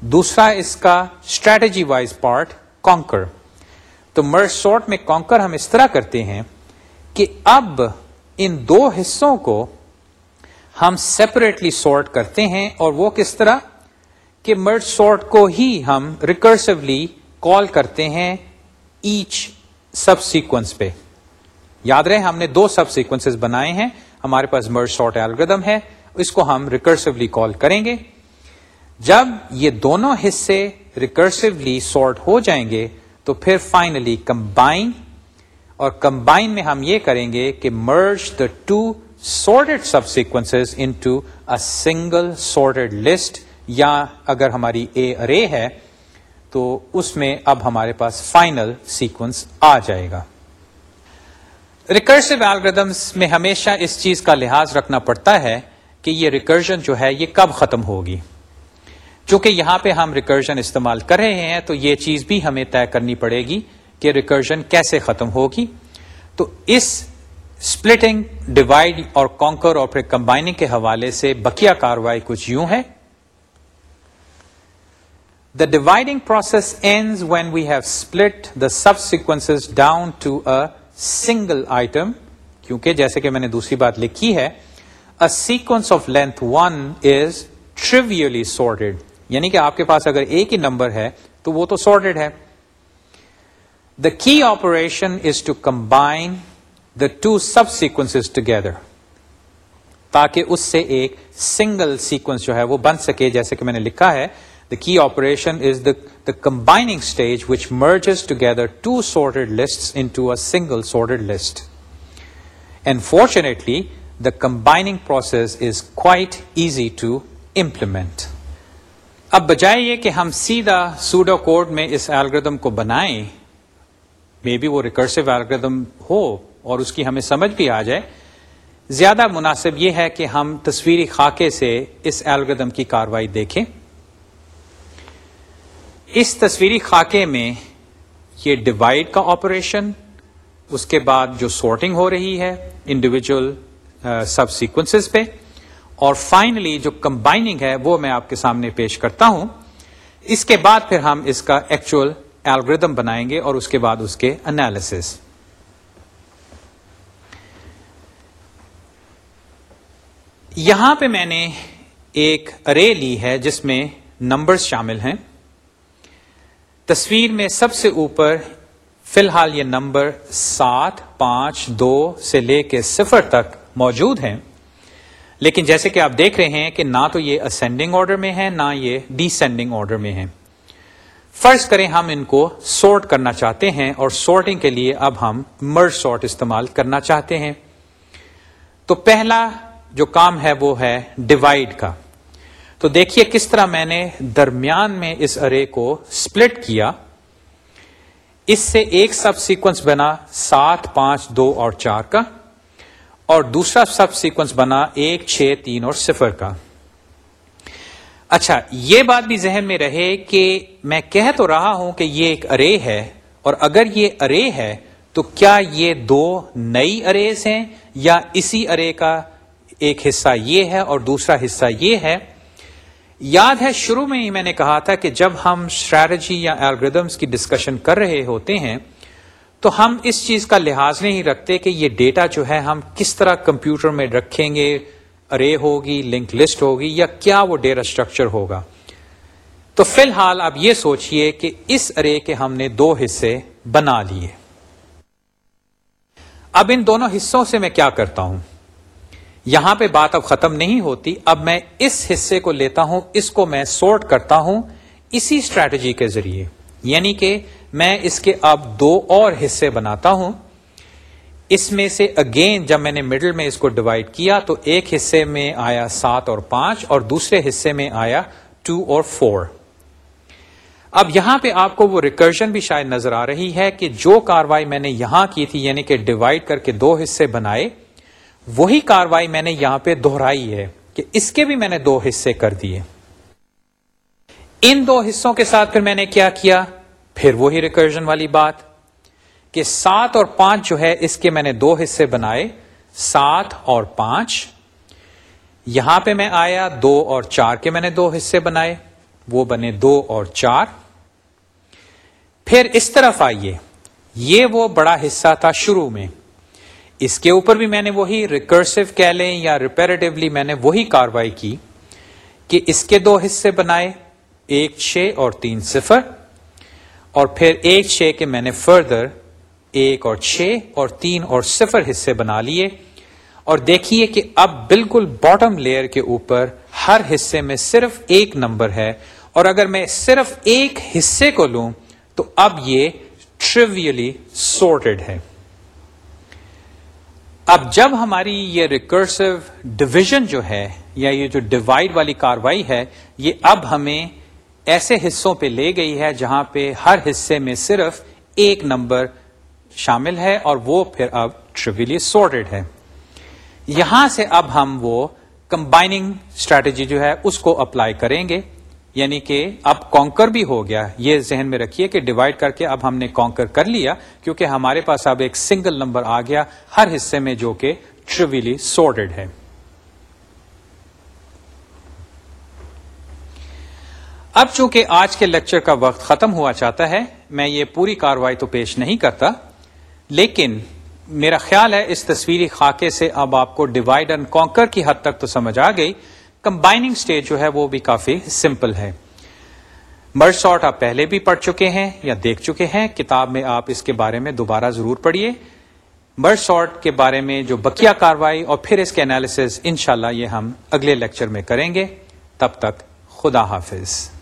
دوسرا اس کا اسٹریٹجی وائز پارٹ کانکر تو مرج سارٹ میں کانکر ہم اس طرح کرتے ہیں کہ اب ان دو حصوں کو ہم سیپریٹلی سارٹ کرتے ہیں اور وہ کس طرح کہ مرج سارٹ کو ہی ہم ریکرسولی کال کرتے ہیں ایچ سب سیکوینس پہ۔ یاد رہے، ہم نے دو سب سیکوینس بنائے ہیں۔ ہمارے پاس مرج شارٹ ایلگردم ہے، اس کو ہم ریکرسولی کال کریں گے۔ جب یہ دونوں حصے ریکرسولی سارٹ ہو جائیں گے، تو پھر فائنلی کمبائن اور کمبائن میں ہم یہ کریں گے کہ merge the two sorted subsequence into a single sorted list یا اگر ہماری اے ارے ہے، تو اس میں اب ہمارے پاس فائنل سیکوینس آ جائے گا۔ ریکرسو الگریدمس میں ہمیشہ اس چیز کا لحاظ رکھنا پڑتا ہے کہ یہ ریکرجن جو ہے یہ کب ختم ہوگی۔ چونکہ یہاں پہ ہم ریکرجن استعمال کر رہے ہیں، تو یہ چیز بھی ہمیں طے کرنی پڑے گی کہ ریکرجن کیسے ختم ہوگی۔ تو اس اسپلٹنگ ڈیوائڈ اور کانکر اور پھر کمبائننگ کے حوالے سے بکیا کاروائی کچھ یوں ہے۔ The dividing process end when we have split the subsequence down to a single item کیونکہ جیسے کہ میں نے دوسری بات لکھی ہے a sequence of length one is trivially sorted یعنی کہ آپ کے پاس اگر ایک ہی نمبر ہے تو وہ تو سارٹیڈ ہے۔ The key operation is to combine the two subsequence together تاکہ اس سے ایک سنگل سیکوینس جو ہے وہ بن سکے، جیسے کہ میں نے لکھا ہے the key operation is the the combining stage which merges together two sorted list into a single sorted list and fortunately the combining process is quite easy to implement اب بجائے یہ کہ ہم سیدھا سوڈو کوڈ میں اس algorithm کو بنائیں مے بی وہ ریکرسو ایلگردم ہو اور اس کی ہمیں سمجھ بھی آ جائے۔ زیادہ مناسب یہ ہے کہ ہم تصویری خاکے سے اس ایلگردم کی کاروائی دیکھیں۔ اس تصویری خاکے میں یہ ڈیوائڈ کا آپریشن اس کے بعد جو سارٹنگ ہو رہی ہے انڈیویجل سب سیکوینس پہ۔ اور فائنلی جو کمبائننگ ہے وہ میں آپ کے سامنے پیش کرتا ہوں۔ اس کے بعد پھر ہم اس کا ایکچوئل ایلگردم بنائیں گے اور اس کے بعد اس کے انالیس یہاں پہ میں نے ایک ارے لی ہے جس میں نمبرز شامل ہیں۔ تصویر میں سب سے اوپر فی الحال یہ نمبر سات، پانچ، دو سے لے کے صفر تک موجود ہیں۔ لیکن جیسے کہ آپ دیکھ رہے ہیں کہ نہ تو یہ اسینڈنگ آرڈر میں ہے نہ یہ ڈیسینڈنگ آرڈر میں ہے فرض کریں ہم ان کو سورٹ کرنا چاہتے ہیں اور سورٹنگ کے لیے اب ہم مرج سارٹ استعمال کرنا چاہتے ہیں۔ تو پہلا جو کام ہے وہ ہے ڈیوائڈ کا۔ تو دیکھیے کس طرح میں نے درمیان میں اس ارے کو سپلٹ کیا۔ اس سے ایک سب سیکوینس بنا سات، پانچ، دو اور چار کا۔ اور دوسرا سب سیکوینس بنا ایک، چھ، تین اور صفر کا۔ اچھا یہ بات بھی ذہن میں رہے کہ میں کہہ تو رہا ہوں کہ یہ ایک ارے ہے۔ اور اگر یہ ارے ہے تو کیا یہ دو نئی اریز ہیں یا اسی ارے کا ایک حصہ یہ ہے اور دوسرا حصہ یہ ہے۔ یاد ہے شروع میں ہی میں نے کہا تھا کہ جب ہم اسٹریٹجی یا الگریدمس کی ڈسکشن کر رہے ہوتے ہیں، تو ہم اس چیز کا لحاظ نہیں رکھتے کہ یہ ڈیٹا جو ہے ہم کس طرح کمپیوٹر میں رکھیں گے ارے ہوگی لنک لسٹ ہوگی یا کیا وہ ڈیٹا اسٹرکچر ہوگا۔ تو فی الحال آپ یہ سوچئے کہ اس ارے کے ہم نے دو حصے بنا لیے۔ اب ان دونوں حصوں سے میں کیا کرتا ہوں؟ یہاں پہ بات اب ختم نہیں ہوتی، اب میں اس حصے کو لیتا ہوں، اس کو میں سورٹ کرتا ہوں اسی اسٹریٹجی کے ذریعے۔ یعنی کہ میں اس کے اب دو اور حصے بناتا ہوں۔ اس میں سے اگین جب میں نے مڈل میں اس کو ڈیوائڈ کیا تو ایک حصے میں آیا سات اور پانچ اور دوسرے حصے میں آیا ٹو اور فور اب یہاں پہ آپ کو وہ ریکرشن بھی شاید نظر آ رہی ہے کہ جو کاروائی میں نے یہاں کی تھی یعنی کہ ڈیوائڈ کر کے دو حصے بنائے وہی کاروائی میں نے یہاں پہ دوہرائی ہے کہ اس کے بھی میں نے دو حصے کر دیے۔ ان دو حصوں کے ساتھ پھر میں نے کیا کیا؟ پھر وہی ریکرجن والی بات کہ سات اور پانچ جو ہے، اس کے میں نے دو حصے بنائے۔ سات اور پانچ۔ یہاں پہ میں آیا، دو اور چار کے میں نے دو حصے بنائے۔ وہ بنے دو اور چار۔ پھر اس طرف آئیے۔ یہ وہ بڑا حصہ تھا شروع میں۔ اس کے اوپر بھی میں نے وہی ریکرسو کہہ لیں یا ریپیریٹیولی میں نے وہی کاروائی کی کہ اس کے دو حصے بنائے، ایک چھ اور تین صفر، اور پھر ایک چھ کے میں نے فردر ایک اور چھ اور تین اور صفر حصے بنا لیے۔ اور دیکھیے کہ اب بالکل باٹم لیئر کے اوپر ہر حصے میں صرف ایک نمبر ہے۔ اور اگر میں صرف ایک حصے کو لوں تو اب یہ ٹریویلی سورٹڈ ہے۔ اب جب ہماری یہ ریکرسو ڈویژن جو ہے یا یہ جو ڈیوائڈ والی کاروائی ہے، یہ اب ہمیں ایسے حصوں پہ لے گئی ہے جہاں پہ ہر حصے میں صرف ایک نمبر شامل ہے اور وہ پھر اب ٹریویلی سورٹڈ ہے۔ یہاں سے اب ہم وہ کمبائننگ اسٹریٹجی جو ہے اس کو اپلائی کریں گے۔ یعنی کہ اب کانکر بھی ہو گیا. یہ ذہن میں رکھیے کہ ڈیوائڈ کر کے اب ہم نے کانکر کر لیا کیونکہ ہمارے پاس اب ایک سنگل نمبر آ گیا ہر حصے میں جو کہ ٹریویلی سورٹڈ ہے. اب چونکہ آج کے لیکچر کا وقت ختم ہوا چاہتا ہے، میں یہ پوری کاروائی تو پیش نہیں کرتا، لیکن میرا خیال ہے اس تصویری خاکے سے اب آپ کو ڈیوائڈ اینڈ کانکر کی حد تک تو سمجھ آ گئی۔ کمبائننگ اسٹیج جو ہے وہ بھی کافی سمپل ہے۔ مرج سارٹ آپ پہلے بھی پڑھ چکے ہیں یا دیکھ چکے ہیں، کتاب میں آپ اس کے بارے میں دوبارہ ضرور پڑھیے۔ مرج سارٹ کے بارے میں جو بکیا کاروائی اور پھر اس کے انالیس انشاءاللہ یہ ہم اگلے لیکچر میں کریں گے۔ تب تک خدا حافظ۔